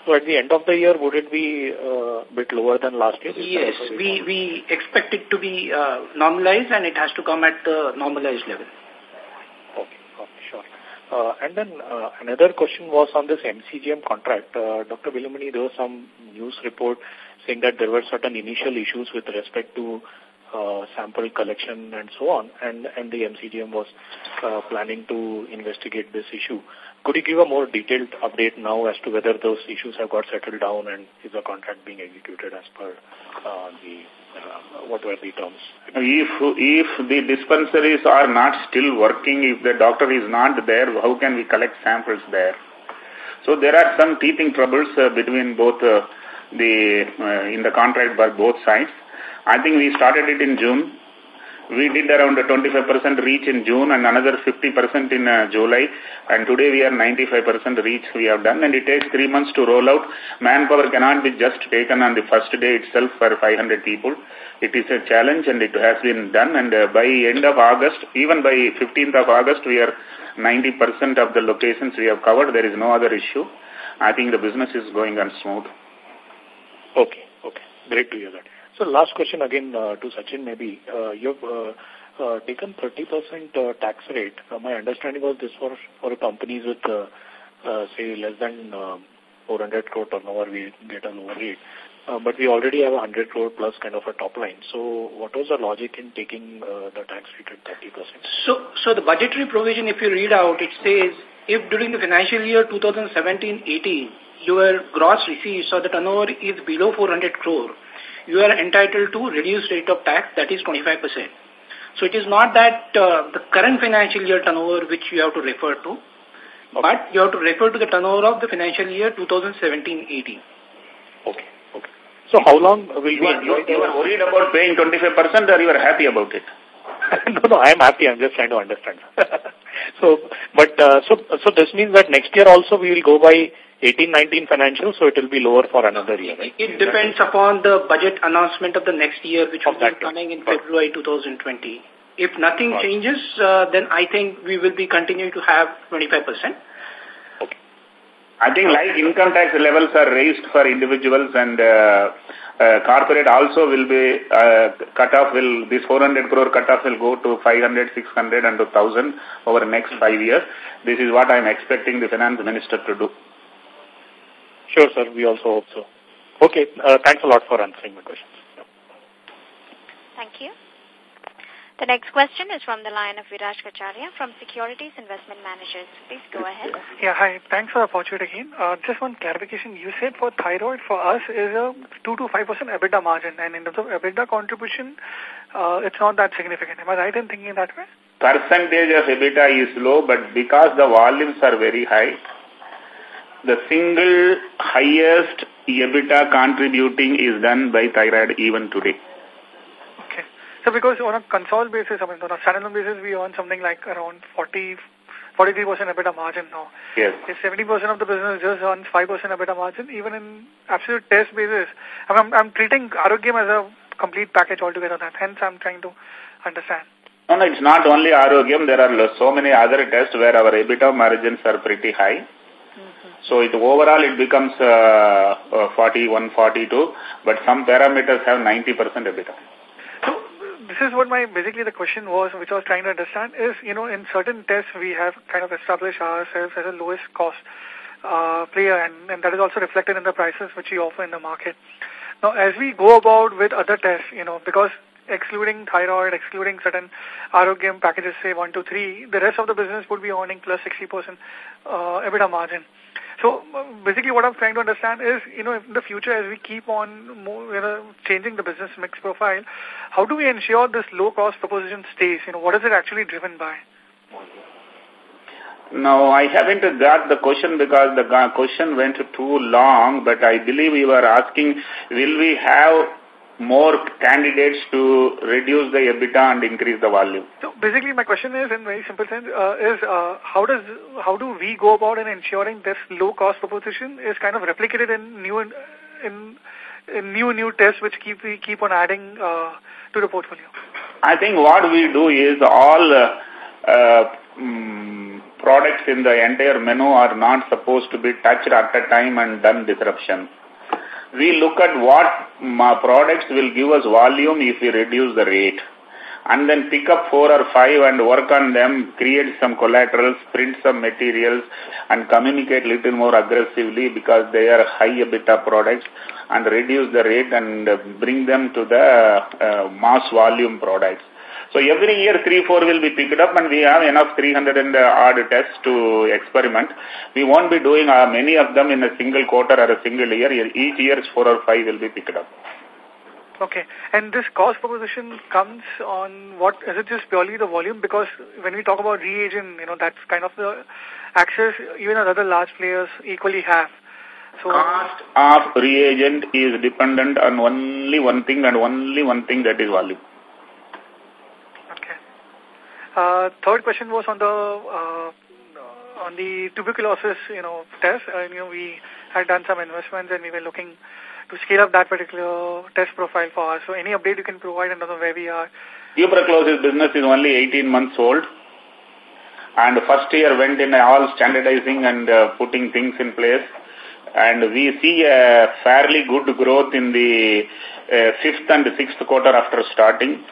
So at the end of the year, would it be uh, a bit lower than last year?
Yes, we, we expect it to be uh, normalized and it has to come at the normalized level.
Uh, and then uh, another question was on this MCGM contract. Uh, Dr. Velumani, there was some news report saying that there were certain initial issues with respect to uh, sample collection and so on, and, and the MCGM was uh, planning to investigate this issue. Could you give a more detailed update now as to whether those issues have got settled down and is the contract being executed as per uh, the uh, what were the terms?
If, if the dispensaries are not still working, if the doctor is not there, how can we collect samples there? So there are some teething troubles uh, between both uh, the uh, in the contract by both sides. I think we started it in June. We did around 25% reach in June and another 50% in uh, July. And today we are 95% reach we have done. And it takes three months to roll out. Manpower cannot be just taken on the first day itself for 500 people. It is a challenge and it has been done. And uh, by end of August, even by 15th of August, we are 90% of the locations we have covered. There is no other issue. I think the business is going on smooth.
Okay, okay. Great to hear that. So last question again uh, to Sachin maybe. Uh, you've uh, uh, taken 30% uh, tax rate. Uh, my understanding was this for, for companies with, uh, uh, say, less than uh, 400 crore turnover, we get a lower rate. Uh, but we already have a 100 crore plus kind of a top line. So what was the logic in taking uh, the tax rate at 30%?
So, so the budgetary provision, if you read out, it says if during the financial year 2017-18, your gross receipts or the turnover is below 400 crore, you are entitled to reduced rate of tax, that is 25%. So it is not that uh, the current financial year turnover which you have to refer to, okay. but you have to refer to the turnover of the financial year 2017-18.
Okay. Okay. So how long will you,
you, you, you are worried about paying 25% or you are happy about it?
no, no, I am happy. I am just trying to understand. so, but, uh, so, so this means that next year also we will go by 18-19 financial, so it will be lower for another year, right?
It depends upon the budget announcement of the next year, which will be coming in February 2020. If nothing changes, uh, then I think we will be continuing to have 25%.
Okay. I think like income tax levels are raised for individuals and uh, uh, corporate also will be uh, cut off will this 400 crore cut off will go to 500 600 and 1000 over the next 5 years. This is what i am expecting the finance minister to do.
Sure sir. We also hope so. Okay. Uh, thanks a lot for answering my questions.
Thank you the next question is from the line of Viraj Kacharia from Securities Investment Managers. Please go ahead.
Yeah, hi. Thanks for the opportunity again. Uh, just one clarification. You said for thyroid for us is a 2 to 5% EBITDA margin and in terms of EBITDA contribution, uh, it's not that significant. Am I right in thinking that way?
Percentage of EBITDA is low, but because the volumes are very high, the single highest EBITDA contributing is done by thyroid even today.
So because on a console basis, I mean, on a standalone basis, we earn something like around 40, 43% EBITDA margin now.
Yes.
If 70% of the business just earns 5% EBITDA margin, even in absolute test basis, I mean, I'm, I'm treating Arogyam as a complete package altogether. That hence I'm trying to understand.
No, no, it's not only Arogyam. There are so many other tests where our EBITDA margins are pretty high. Mm-hmm. So it overall it becomes uh, uh, 41, 42, but some parameters have 90% EBITDA
this is what my basically the question was, which I was trying to understand is, you know, in certain tests we have kind of established ourselves as a lowest cost uh, player, and, and that is also reflected in the prices which we offer in the market. Now, as we go about with other tests, you know, because excluding thyroid, excluding certain Arogyam packages, say 1 to 3, the rest of the business would be earning plus 60% uh, EBITDA margin. So basically what I'm trying to understand is, you know, in the future as we keep on more, you know, changing the business mix profile, how do we ensure this low cost proposition stays? You know, what is it actually driven by?
No, I haven't got the question because the question went too long, but I believe you were asking, will we have more candidates to reduce the EBITDA and increase the volume.
So basically my question is in very simple sense uh, is uh, how does how do we go about in ensuring this low cost proposition is kind of replicated in new in, in new new tests which keep we keep on adding uh, to the portfolio?
I think what we do is all uh, uh, mm, products in the entire menu are not supposed to be touched at a time and done disruption we look at what products will give us volume if we reduce the rate and then pick up four or five and work on them, create some collaterals, print some materials and communicate little more aggressively because they are high EBITDA products and reduce the rate and bring them to the uh, mass volume products. So every year 3-4 will be picked up and we have enough 300 and odd tests to experiment. We won't be doing uh, many of them in a single quarter or a single year. Each year 4 or 5 will be picked up.
Okay. And this cost proposition comes on what, is it just purely the volume? Because when we talk about reagent, you know, that's kind of the access even other large players equally have.
So cost of reagent is dependent on only one thing and only one thing that is volume.
Uh, third question was on the uh, on the tuberculosis, you know, test. Uh, you know, we had done some investments and we were looking to scale up that particular test profile for us. So any update you can provide on where we are?
Tuberculosis business is only 18 months old. And the first year went in all standardizing and uh, putting things in place. And we see a fairly good growth in the uh, fifth and sixth quarter after starting.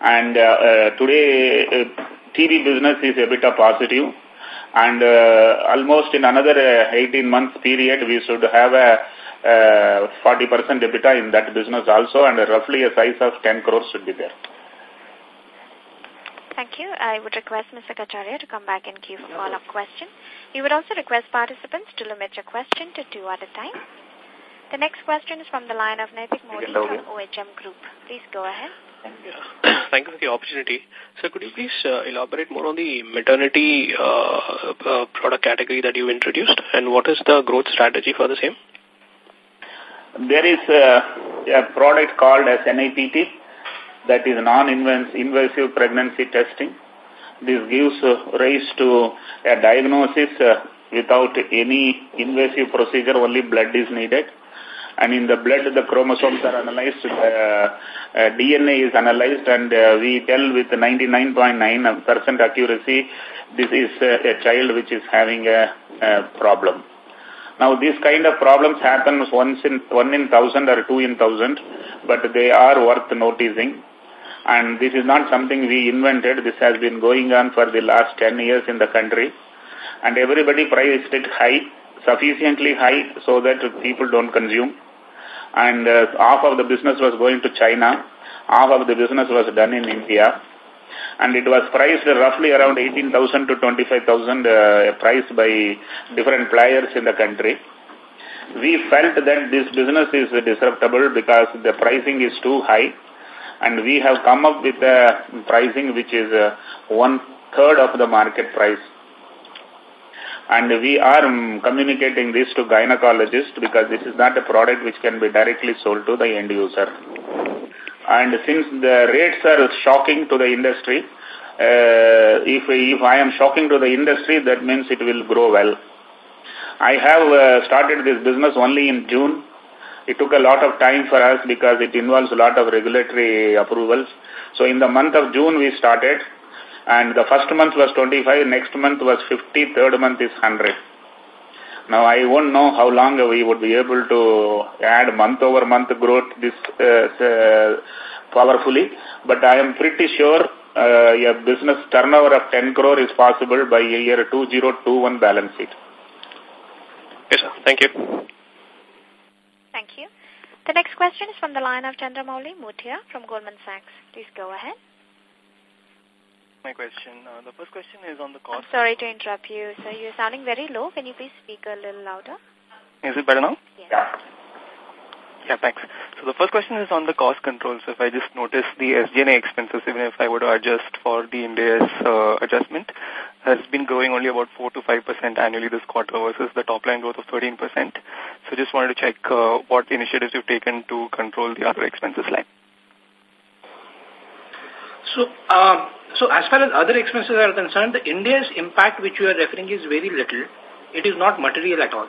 And uh, uh, today, uh, TB business is a bit of positive. And almost in another 18 months period, we should have a 40% EBITDA in that business also, and roughly a size of 10 crores should be there.
Thank you. I would request Mr. Kacharia to come back and queue for follow-up question. We would also request participants to limit your question to two at a time. The next question is from the line of Naitik Modi from OHM Group. Please go ahead.
Thank you for the opportunity. So could you please uh, elaborate more on the maternity uh, uh, product category that you introduced and what is the growth strategy for the same?
There is a, a product called as NIPT that is non-invasive pregnancy testing. This gives uh, rise to a diagnosis uh, without any invasive procedure, only blood is needed and in the blood the chromosomes are analyzed, uh, uh, DNA is analyzed and uh, we tell with 99.9% accuracy this is a child which is having a, a problem. Now these kind of problems happen once in one in thousand or two in thousand, but they are worth noticing. And this is not something we invented. This has been going on for the last 10 years in the country. And everybody priced it high, sufficiently high so that people don't consume. And uh, half of the business was going to China. Half of the business was done in India and it was priced roughly around 18,000 to 25,000 uh, by different players in the country. We felt that this business is disruptable because the pricing is too high and we have come up with a pricing which is uh, one third of the market price. And we are um, communicating this to gynecologists because this is not a product which can be directly sold to the end user. And since the rates are shocking to the industry, uh, if, if I am shocking to the industry, that means it will grow well. I have uh, started this business only in June. It took a lot of time for us because it involves a lot of regulatory approvals. So in the month of June we started and the first month was 25, next month was 50, third month is 100. Now, I won't know how long we would be able to add month-over-month growth this uh, uh, powerfully, but I am pretty sure uh, a business turnover of 10 crore is possible by year 2021 balance sheet.
Yes, sir. Thank you.
Thank you. The next question is from the line of Chandramouli Muthiah from Goldman Sachs. Please go ahead
my question. Uh, the first question is on the cost.
I'm sorry to interrupt you, sir. You're sounding very low. Can you please speak a little louder?
Is it better now?
Yes.
Yeah. Yeah, thanks. So the first question is on the cost control. So if I just notice the SG&A expenses, even if I were to adjust for the Ind AS uh, adjustment, has been growing only about 4 to 5% annually this quarter versus the top line growth of 13%. So just wanted to check uh, what initiatives you've taken to control the other expenses line.
So, uh, so as far as other expenses are concerned, the Ind AS impact which you are referring is very little. It is not material at all.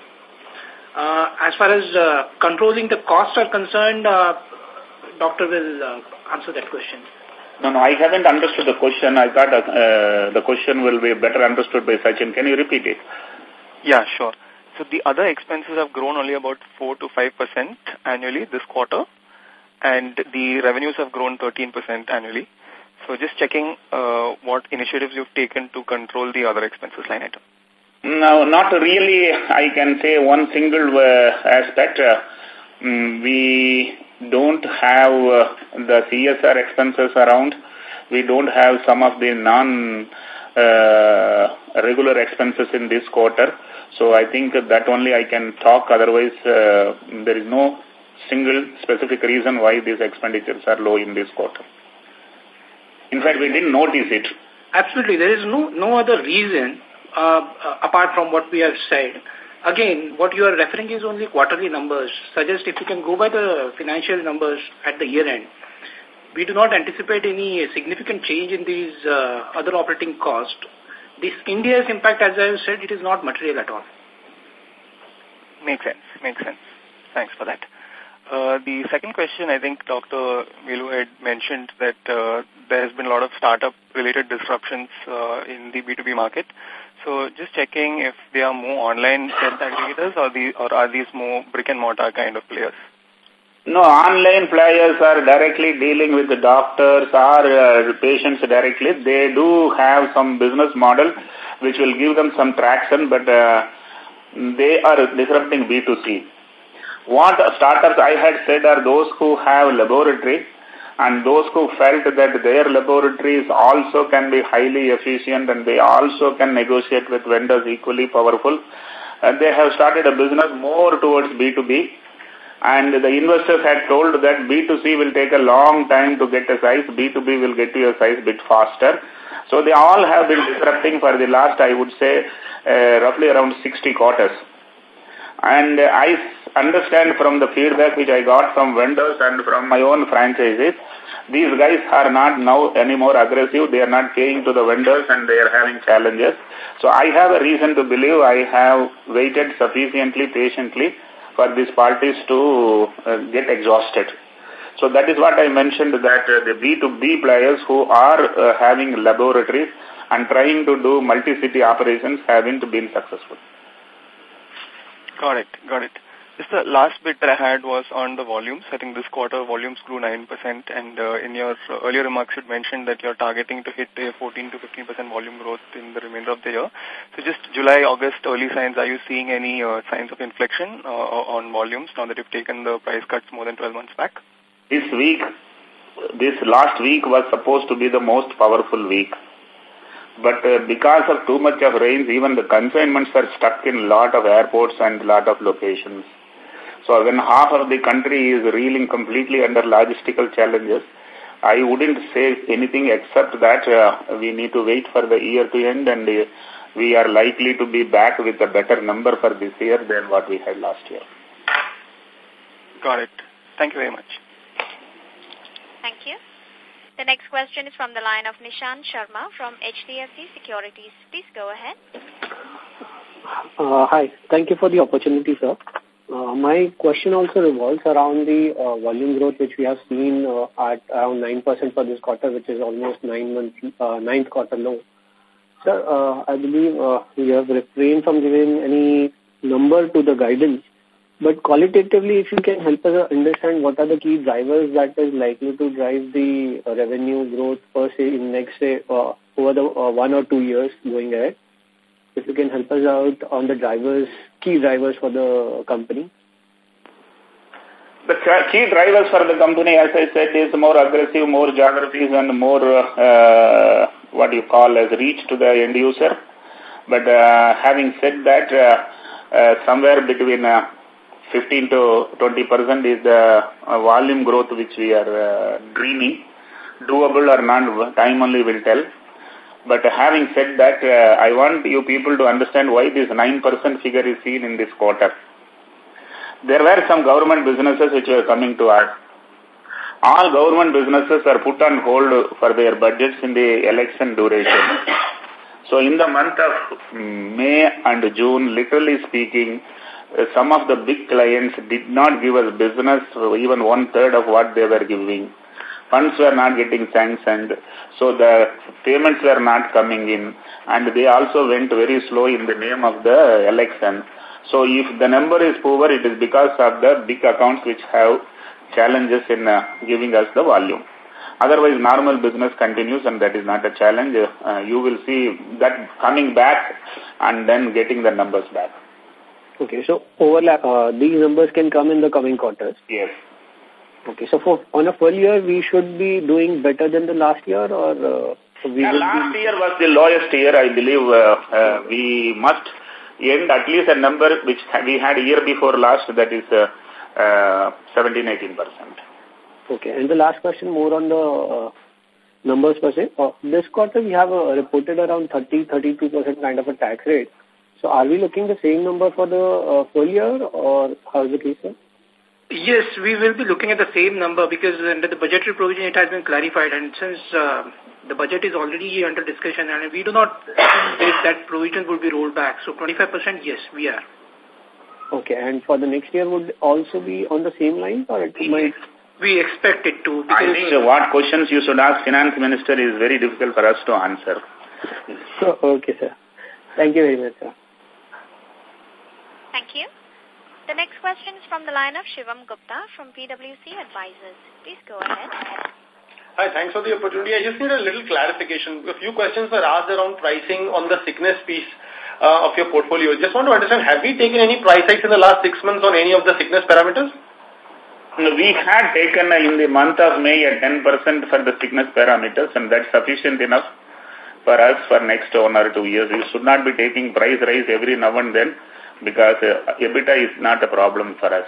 Uh, as far as uh, controlling the costs are concerned, uh, doctor will uh, answer that question.
No, no, I haven't understood the question. I thought uh, the question will be better understood by Sachin. Can you repeat it?
Yeah, sure. So the other expenses have grown only about 4 to 5% annually this quarter, and the revenues have grown 13% annually. So just checking uh, what initiatives you've taken to control the other expenses line item.
No, not really. I can say one single uh, aspect. Uh, mm, we don't have uh, the CSR expenses around. We don't have some of the non-regular uh, expenses in this quarter. So I think that only I can talk. Otherwise, uh, there is no single specific reason why these expenditures are low in this quarter. In fact, we didn't notice it.
Absolutely. There is no, no other reason uh, uh, apart from what we have said. Again, what you are referring is only quarterly numbers. Suggest if you can go by the financial numbers at the year end. We do not anticipate any significant change in these uh, other operating costs. This Ind AS impact, as I have said, it is not material at all.
Makes sense. Makes sense. Thanks for that. Uh, the second question, I think Dr. Velu had mentioned that uh, there has been a lot of startup-related disruptions uh, in the B2B market. So just checking if they are more online health aggregators or, the, or are these more brick-and-mortar kind of players?
No, online players are directly dealing with the doctors or uh, patients directly. They do have some business model which will give them some traction, but uh, they are disrupting B2C. What startups I had said are those who have laboratory and those who felt that their laboratories also can be highly efficient and they also can negotiate with vendors equally powerful. And they have started a business more towards B2B and the investors had told that B2C will take a long time to get a size, B2B will get to a size bit faster. So they all have been disrupting for the last, I would say, uh, roughly around 60 quarters. And I understand from the feedback which I got from vendors and from my own franchises, these guys are not now any more aggressive. They are not paying to the vendors and they are having challenges. So I have a reason to believe I have waited sufficiently patiently for these parties to uh, get exhausted. So that is what I mentioned that uh, the B2B players who are uh, having laboratories and trying to do multi-city operations haven't been successful.
Got it, got it. Just the last bit that I had was on the volumes. I think this quarter volumes grew 9% and uh, in your earlier remarks you mentioned that you're targeting to hit a 14 to 15% volume growth in the remainder of the year. So just July, August early signs, are you seeing any uh, signs of inflection uh, on volumes now that you've taken the price cuts more than 12 months back?
This week, this last week was supposed to be the most powerful week. But uh, because of too much of rains, even the consignments are stuck in lot of airports and lot of locations. So when half of the country is reeling completely under logistical challenges, I wouldn't say anything except that uh, we need to wait for the year to end and uh, we are likely to be back with a better number for this year than what we had last year.
Got it. Thank you very much.
Thank you. The next question is from the line of Nishan Sharma from HDFC Securities. Please go ahead.
Uh, hi. Thank you for the opportunity, sir. Uh, my question also revolves around the uh, volume growth which we have seen uh, at around 9% for this quarter, which is almost nine months, uh, ninth quarter low. Sir, uh, I believe uh, you have refrained from giving any number to the guidance, but qualitatively, if you can help us understand what are the key drivers that is likely to drive the revenue growth per se in next, say, uh, over the uh, one or two years going ahead if you can help us out on the drivers, key drivers for the company.
The key drivers for the company, as I said, is more aggressive, more geographies and more, uh, what you call as reach to the end user. But uh, having said that, uh, uh, somewhere between uh, 15 to 20 percent is the uh, volume growth which we are dreaming. Doable or not, time only will tell. But having said that, uh, I want you people to understand why this 9% figure is seen in this quarter. There were some government businesses which were coming to us. All government businesses are put on hold for their budgets in the election duration. So in the month of May and June, literally speaking, uh, some of the big clients did not give us business, even one third of what they were giving funds were not getting sanctioned, so the payments were not coming in, and they also went very slow in the name of the election. So if the number is poor, it is because of the big accounts which have challenges in uh, giving us the volume. Otherwise, normal business continues and that is not a challenge. Uh, you will see that coming back and then getting the numbers back.
Okay, so overlap, uh, these numbers can come in the coming quarters?
Yes.
Okay, so for on a full year, we should be doing better than the last year, or uh, we
yeah,
will
last
be...
year was the lowest year. I believe uh, uh, we must end at least a number which we had a year before last, that is uh, uh, 17, 18 percent.
Okay, and the last question more on the uh, numbers per se. Uh, this quarter, we have uh, reported around 30, 32 percent kind of a tax rate. So, are we looking the same number for the uh, full year, or how is the case, sir?
Yes, we will be looking at the same number because under the budgetary provision it has been clarified and since uh, the budget is already under discussion and we do not think that, that provision would be rolled back. So 25% yes, we are.
Okay, and for the next year would also be on the same line or it might...
We expect it to.
I think what questions you should ask finance minister is very difficult for us to answer.
So, okay, sir. Thank you very much, sir.
Thank you. The next question is from the line of Shivam Gupta from PwC Advisors. Please go ahead.
Hi, thanks for the opportunity. I just need a little clarification. A few questions were asked around pricing on the sickness piece uh, of your portfolio. Just want to understand, have we taken any price hikes in the last six months on any of the sickness parameters?
We had taken uh, in the month of May a 10% for the sickness parameters and that's sufficient enough for us for next one or two years. We should not be taking price rise every now and then because uh, EBITDA is not a problem for us.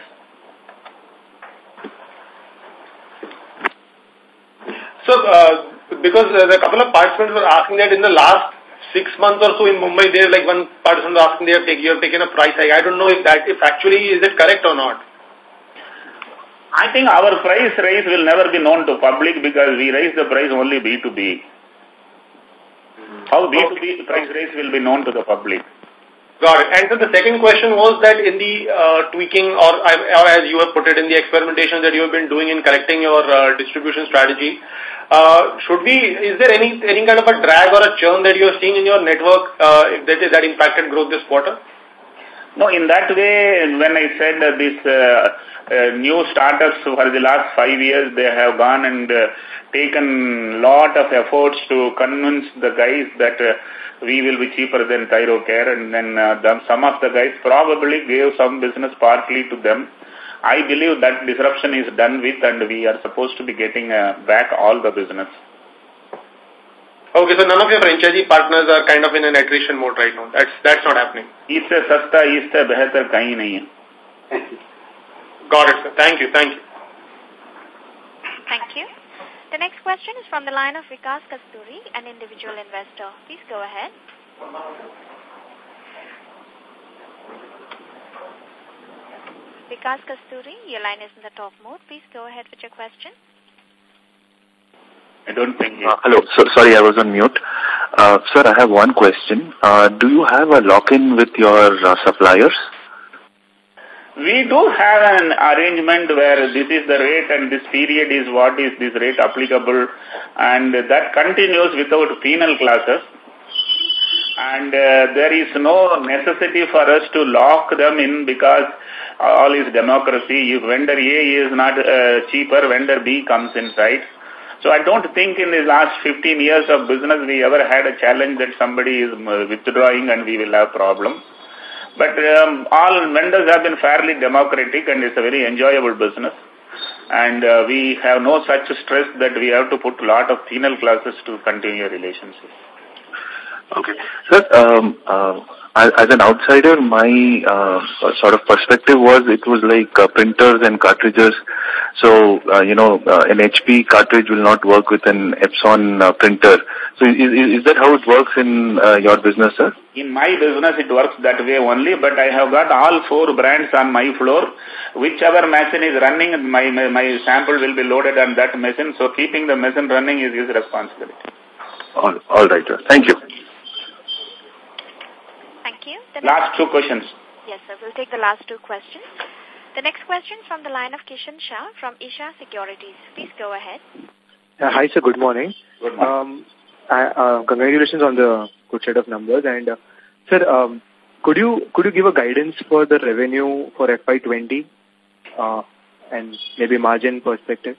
So, uh, because uh, a couple of participants were asking that in the last six months or so in Mumbai, there like one participant was asking they have taken, you have taken a price hike. I don't know if that, if actually is it correct or not.
I think our price rise will never be known to public because we raise the price only B2B. How B2B price rise will be known to the public.
Got it. And so the second question was that in the uh, tweaking or, or as you have put it in the experimentation that you have been doing in correcting your uh, distribution strategy, uh, should we, is there any, any kind of a drag or a churn that you are seeing in your network uh, that, that impacted growth this quarter?
No, in that way, when I said that this uh, uh, new startups for the last five years, they have gone and uh, taken lot of efforts to convince the guys that uh, we will be cheaper than Thyrocare and then uh, them, some of the guys probably gave some business partly to them. I believe that disruption is done with and we are supposed to be getting uh, back all the business.
Okay, so none of your franchisee partners are kind of in an attrition mode right now. That's that's not happening.
It's a sasta, it's a better kahin nahi.
Got it, sir. Thank you, thank you.
The next question is from the line of Vikas Kasturi, an individual investor. Please go ahead. Vikas Kasturi, your line is in the talk mode. Please go ahead with your question.
I don't think
uh, Hello. So, sorry, I was on mute. Uh, sir, I have one question. Uh, do you have a lock-in with your uh, suppliers?
We do have an arrangement where this is the rate and this period is what is this rate applicable and that continues without penal clauses. And uh, there is no necessity for us to lock them in because all is democracy. If vendor A is not uh, cheaper, vendor B comes in, inside. So I don't think in the last 15 years of business we ever had a challenge that somebody is uh, withdrawing and we will have problem. But um, all vendors have been fairly democratic and it's a very enjoyable business. And uh, we have no such stress that we have to put a lot of penal clauses to continue a relationship.
Okay. Sir, um, uh, as an outsider, my uh, sort of perspective was it was like uh, printers and cartridges. So, uh, you know, uh, an HP cartridge will not work with an Epson uh, printer. So is, is that how it works in uh, your business, sir?
In my business, it works that way only, but I have got all four brands on my floor. Whichever machine is running, my, my, my sample will be loaded on that machine. So keeping the machine running is his responsibility.
All, all right, sir. Thank you.
Thank you. The
last two questions.
Yes, sir. We'll take the last two questions. The next question is from the line of Kishan Shah from Isha Securities. Please go ahead.
Uh, hi, sir. Good morning.
Good morning.
Um, I, uh, congratulations on the good set of numbers. And, uh, sir, um, could you could you give a guidance for the revenue for FY20 uh, and maybe margin perspective?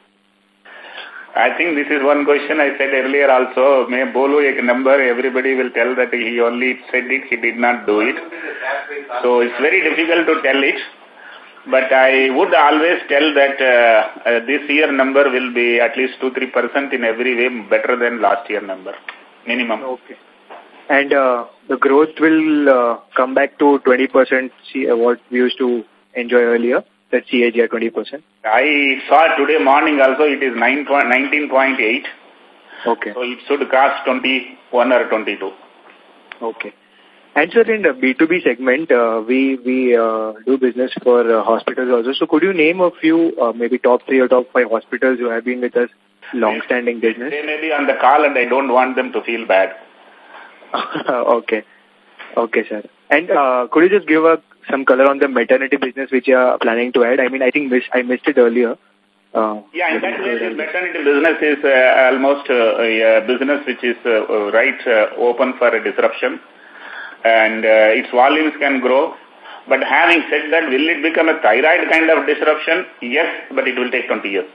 I think this is one question I said earlier also. May bolo ek number, everybody will tell that he only said it, he did not do it. So it's very difficult to tell it. But I would always tell that uh, uh, this year number will be at least 2-3% in every way better than last year number, minimum.
Okay. And uh, the growth will uh, come back to 20% see, uh, what we used to enjoy earlier, that CAGR 20%?
I saw today morning also it is 19.8.
Okay.
So it should cost 21 or 22.
Okay. And sir, in the B2B segment, uh, we we uh, do business for uh, hospitals also. So could you name a few, uh, maybe top three or top five hospitals who have been with us long-standing business?
They may be on the call and I don't want them to feel bad.
okay. Okay, sir. And uh, could you just give a, some color on the maternity business which you are planning to add? I mean, I think miss, I missed it earlier. Uh,
yeah, in that way, maternity business is uh, almost uh, a business which is uh, right uh, open for a disruption and uh, its volumes can grow. But having said that, will it become a thyroid kind of disruption? Yes, but it will take 20 years.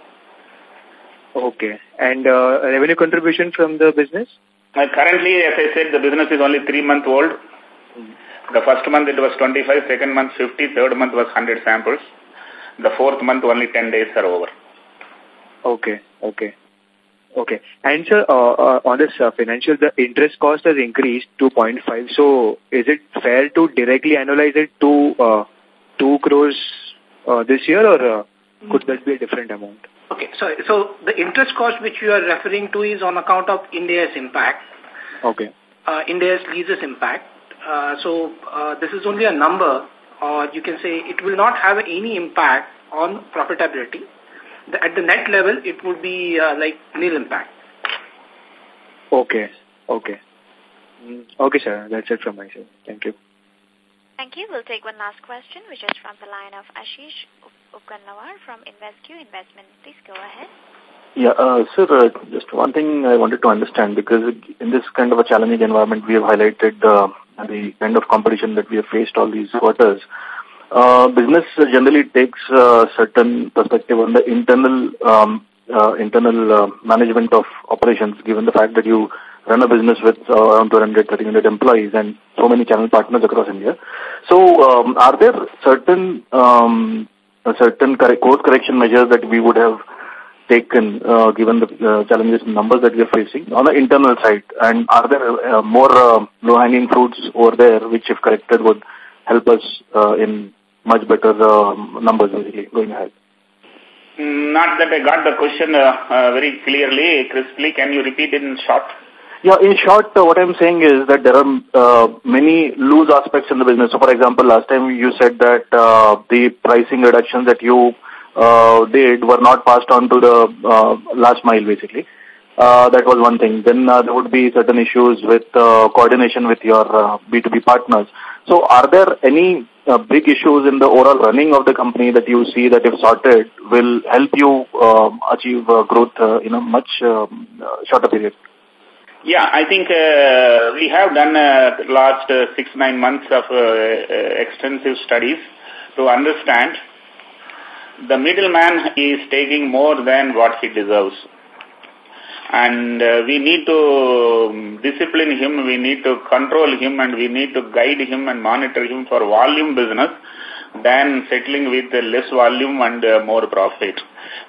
Okay. And uh, revenue contribution from the business?
Uh, currently, as I said, the business is only three month old. The first month it was 25, second month 50, third month was 100 samples. The fourth month only 10 days are over.
Okay, okay. Okay. And sir, uh, uh, on this uh, financial, the interest cost has increased to 0.5. So is it fair to directly analyze it to uh, 2 crores uh, this year or could that be a different amount?
Okay, so, so the interest cost which you are referring to is on account of Ind AS impact.
Okay.
Uh, Ind AS leases impact. Uh, so uh, this is only a number or you can say it will not have any impact on profitability. The, at the net level, it would be uh, like nil impact.
Okay, okay. Mm, Okay, sir. That's it from my side. Thank you.
Thank you. We'll take one last question, which is from the line of Ashish Upganlawar from Invesq Investment. Please go ahead.
Yeah, uh, sir, uh, just one thing I wanted to understand because in this kind of a challenging environment, we have highlighted uh, the kind of competition that we have faced all these quarters. Uh, business generally takes a certain perspective on the internal um, uh, internal uh, management of operations, given the fact that you run a business with uh, around 200, 300 employees and so many channel partners across India. So, um, are there certain um, certain course correction measures that we would have taken, uh, given the uh, challenges and numbers that we are facing on the internal side? And are there uh, more uh, low-hanging fruits over there, which if corrected would help us uh, in much better uh, numbers basically going ahead?
Not that I got the question uh, very clearly, crisply. Can you repeat it in short?
Yeah, in short, uh, what I'm saying is that there are uh, many loose aspects in the business. So, for example, last time you said that uh, the pricing reductions that you uh, did were not passed on to the uh, last mile, basically. Uh, that was one thing. Then uh, there would be certain issues with uh, coordination with your uh, B2B partners. So are there any uh, big issues in the overall running of the company that you see that if sorted will help you uh, achieve uh, growth uh, in a much uh, shorter period?
Yeah, I think uh, we have done uh, last uh, six, nine months of uh, uh, extensive studies to understand the middleman is taking more than what he deserves. And uh, we need to um, discipline him, we need to control him, and we need to guide him and monitor him for volume business than settling with less volume and uh, more profit.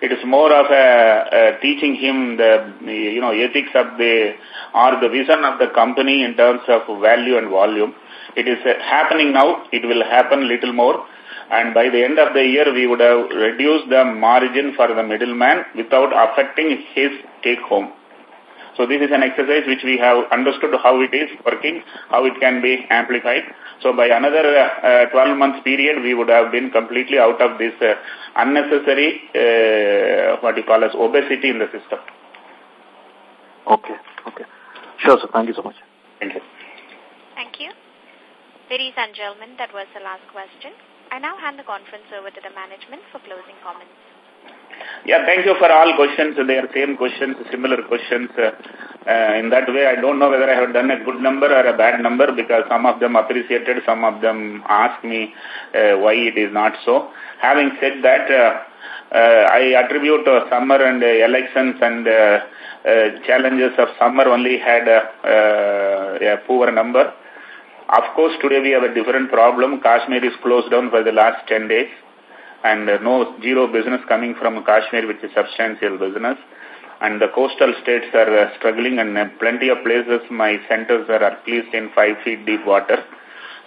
It is more of a, a teaching him the you know ethics of the or the vision of the company in terms of value and volume. It is uh, happening now. It will happen little more. And by the end of the year, we would have reduced the margin for the middleman without affecting his take-home. So this is an exercise which we have understood how it is working, how it can be amplified. So by another uh, 12 months period, we would have been completely out of this uh, unnecessary, uh, what you call as obesity in the system.
Okay, okay. Sure, sir. Thank you so much.
Thank you.
Thank you. Ladies and gentlemen, that was the last question. I now hand the conference over to the management for closing comments.
Yeah, thank you for all questions. They are same questions, similar questions. Uh, uh, in that way, I don't know whether I have done a good number or a bad number because some of them appreciated, some of them asked me uh, why it is not so. Having said that, uh, uh, I attribute uh, summer and elections and challenges of summer only had a, a poor number. Of course, today we have a different problem. Kashmir is closed down for the last 10 days and no zero business coming from Kashmir, which is substantial business. And the coastal states are uh, struggling and uh, plenty of places my centers are at least in five feet deep water.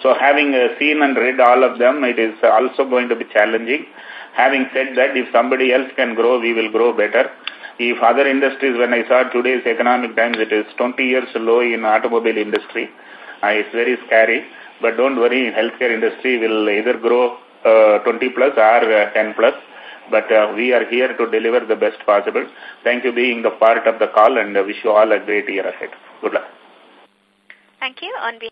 So having uh, seen and read all of them, it is also going to be challenging. Having said that, if somebody else can grow, we will grow better. If other industries, when I saw today's economic times, it is 20 years low in automobile industry. Uh, it's very scary. But don't worry, healthcare industry will either grow uh, 20 plus or uh, 10 plus. But uh, we are here to deliver the best possible. Thank you being the part of the call and wish you all a great year ahead. Good luck.
Thank you. On